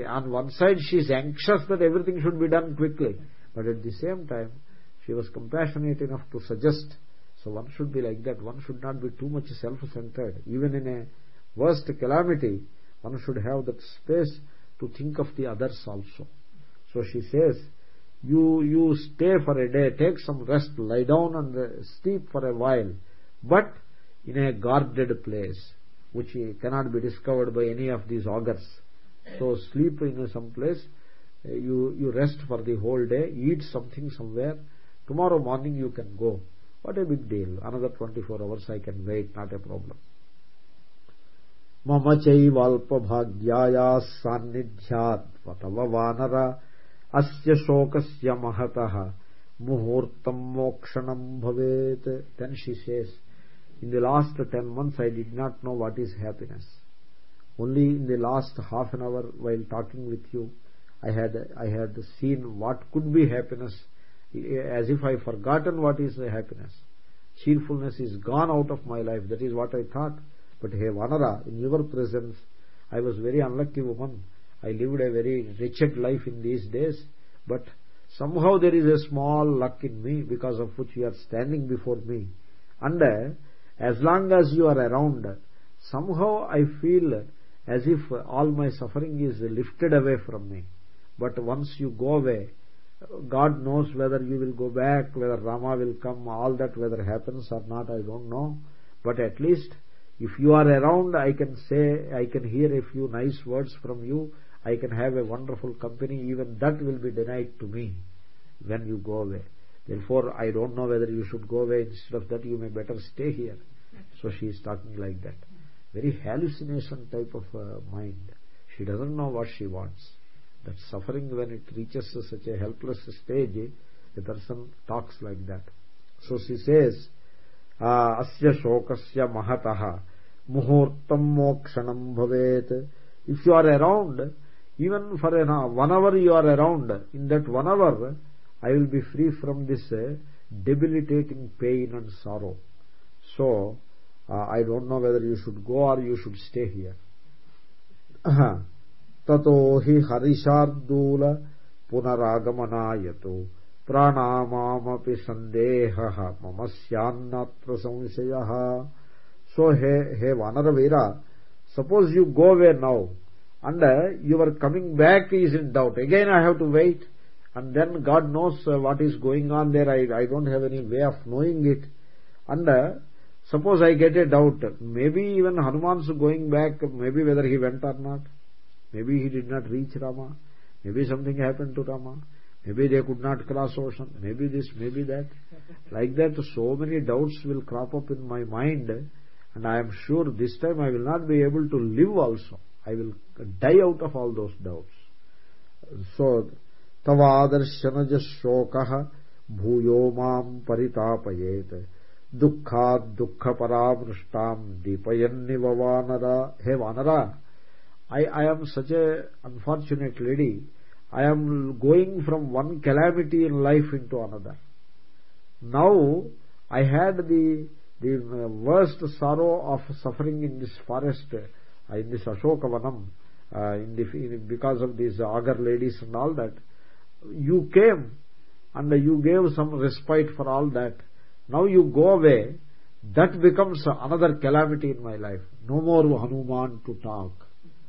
Speaker 1: On one side she is anxious that everything should be done quickly but at the same time she was compassionate enough to suggest so one should be like that. One should not be too much self-centered. Even in a worst calamity one should have that space to think of the others also. So she says you you stay for a day take some rest lie down and sleep for a while but in a guarded place which cannot be discovered by any of these augurs so sleep in some place you you rest for the whole day eat something somewhere tomorrow morning you can go what a big deal another 24 hours i can wait not a problem मम चैवाल्पभाग्यायाः सान्निध्यात्वतव वानर अस्य शोकस्य महतः मुहूर्तं मोक्षणं भवेत् then she says in the last 10 months i did not know what is happiness only in the last half an hour while talking with you i had i had seen what could be happiness as if i forgotten what is happiness cheerfulness is gone out of my life that is what i thought but hey vanara in your presence i was very unlucky woman i lived a very wretched life in these days but somehow there is a small luck in me because of which you are standing before me. And uh, as long as you are around somehow i feel as if all my suffering is lifted away from me. But once you go away god knows whether you will go back whether rama will come all that whether happens or not i don't know. But at least if you are around i can say i can hear a few nice words from you i can have a wonderful company even that will be denied to me when you go away. Therefore i don't know whether you should go away instead of that you may better stay here. So she is talking like that. Very hallucination type of uh, mind. She doesn't know what she wants. That suffering when it reaches such a helpless stage the person talks like that. So she says asya shokasya mahatah muhurtam mokshanam bhavet. If you are around even for an one hour you are around in that one hour i will be free from this debilitating pain and sorrow so uh, i don't know whether you should go or you should stay here ततो हि हरिशार्दूल पुनरागमनायतो प्राणामामपि सन्देहः मम स्यान्नात्र संशयः so he he vanara suppose you go away now and uh, your coming back is in doubt. Again i have to wait. And then god knows uh, what is going on there. I i don't have any way of knowing it. And uh, suppose i get a doubt. Maybe even hanuman's going back. Maybe whether he went or not. Maybe he did not reach rama. Maybe something happened to rama. Maybe they could not cross ocean. Maybe this maybe that. Like that so many doubts will crop up in my mind. And i am sure this time i will not be able to live also i will die out of all those doubts. So tavadarshanaja shokah bhuyo mam paritapayet. Dukhat dukha paramrishtam deepayanniva vanara he vanara i i am such a unfortunate lady. I am going from one calamity in life into another. Now i had the the worst sorrow of suffering in this forest. uh, in this ashokavanam uh, in the because of these agar ladies and all that you came and you gave some respite for all that. Now you go away that becomes another calamity in my life. No more hanuman to talk.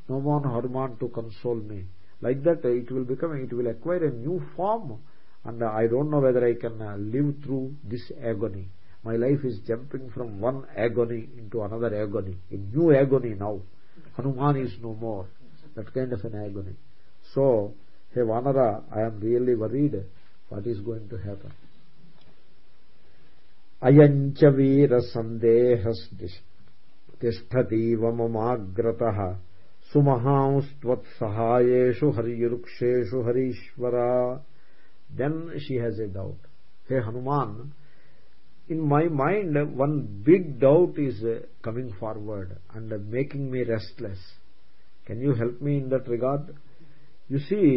Speaker 1: No more hanuman to console me. Like that it will become it will acquire a new form. And i don't know whether i can uh, live through this agony. My life is jumping from one agony into another agony a new agony now Hanuman is no more. That kind of an agony. So, hey Vanara, I am really worried what is going to happen. Ayancha veera sandehas tishtha diva mamagrata sumahaustvat sahayeshu haryurukshesu harishvara Then she has a doubt. Hey Hanuman, in my mind one big doubt is coming forward and making me restless can you help me in that regard you see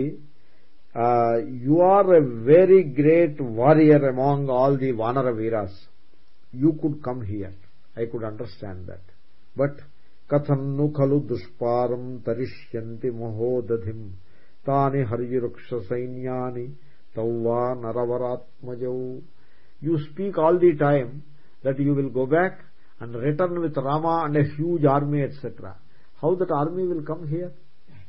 Speaker 1: uh, you are a very great warrior among all the vanara veeras you could come here i could understand that but కథన్ను ఖలు దుష్పారం తరిష్యంతి మహోదధిం తాని హర్యువృక్ష సైన్యాని తౌవా నరవరాత్మజౌ you speak all the time that you will go back and return with Rama and a huge army etc. How that army will come here?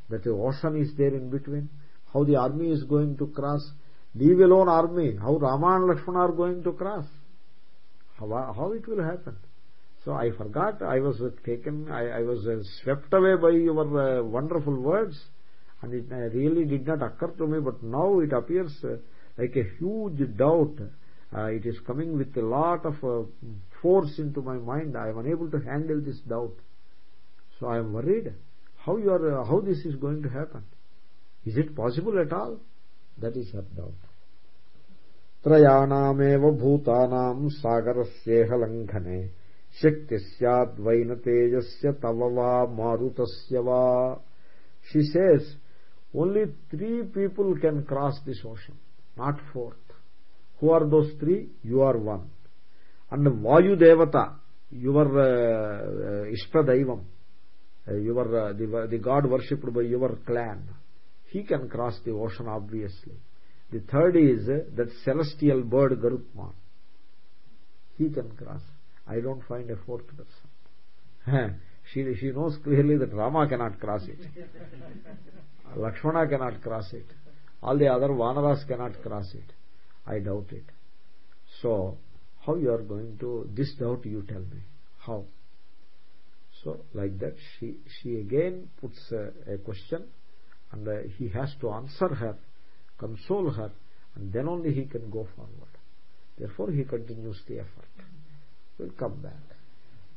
Speaker 1: That the ocean is there in between. How the army is going to cross? Leave alone army. How Rama and Lakshmana are going to cross? How, how it will happen? so i forgot i was taken i, I was uh, swept away by your uh, wonderful words and it uh, really did not occur to me but now it appears like a huge doubt uh, it is coming with a lot of uh, force into my mind i am unable to handle this doubt so i am worried how you are how this is going to happen is it possible at all that is her doubt त्रयाणामेव भूतानां सागरस्येह लङ्घने शक्ति सैद्वैन तेजस्य तव वा मारुतस्य va she says only three people can cross this ocean not fourth who are those three you are one and vayu devata your uh, ishtadaivam uh, your uh, the, the god worshipped by your clan he can cross the ocean obviously the third is uh, that celestial bird garutman he can cross I don't find a fourth person. she, she knows clearly that Rama cannot cross it. Lakshmana cannot cross it. All the other Vanaras cannot cross it. I doubt it. So, how you are going to, this doubt you tell me. How? so like that she she again puts a, a question and uh, he has to answer her console her and then only he can go forward therefore he continues the effort will come back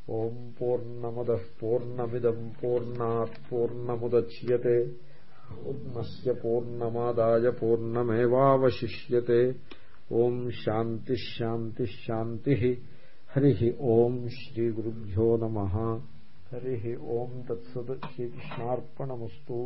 Speaker 1: ॐ पूर्णमदः पूर्णमिदम् पूर्णात् पूर्णमुदच्यते ఓంమస్య పూర్ణమాదాయ పూర్ణమేవాశిష్యే ఓం శాంతిశాంతిశాంతి హరి ఓం శ్రీ గురుభ్యో నమ హరి ఓం తత్సత్ శ్రీకృష్ణార్పణమస్తు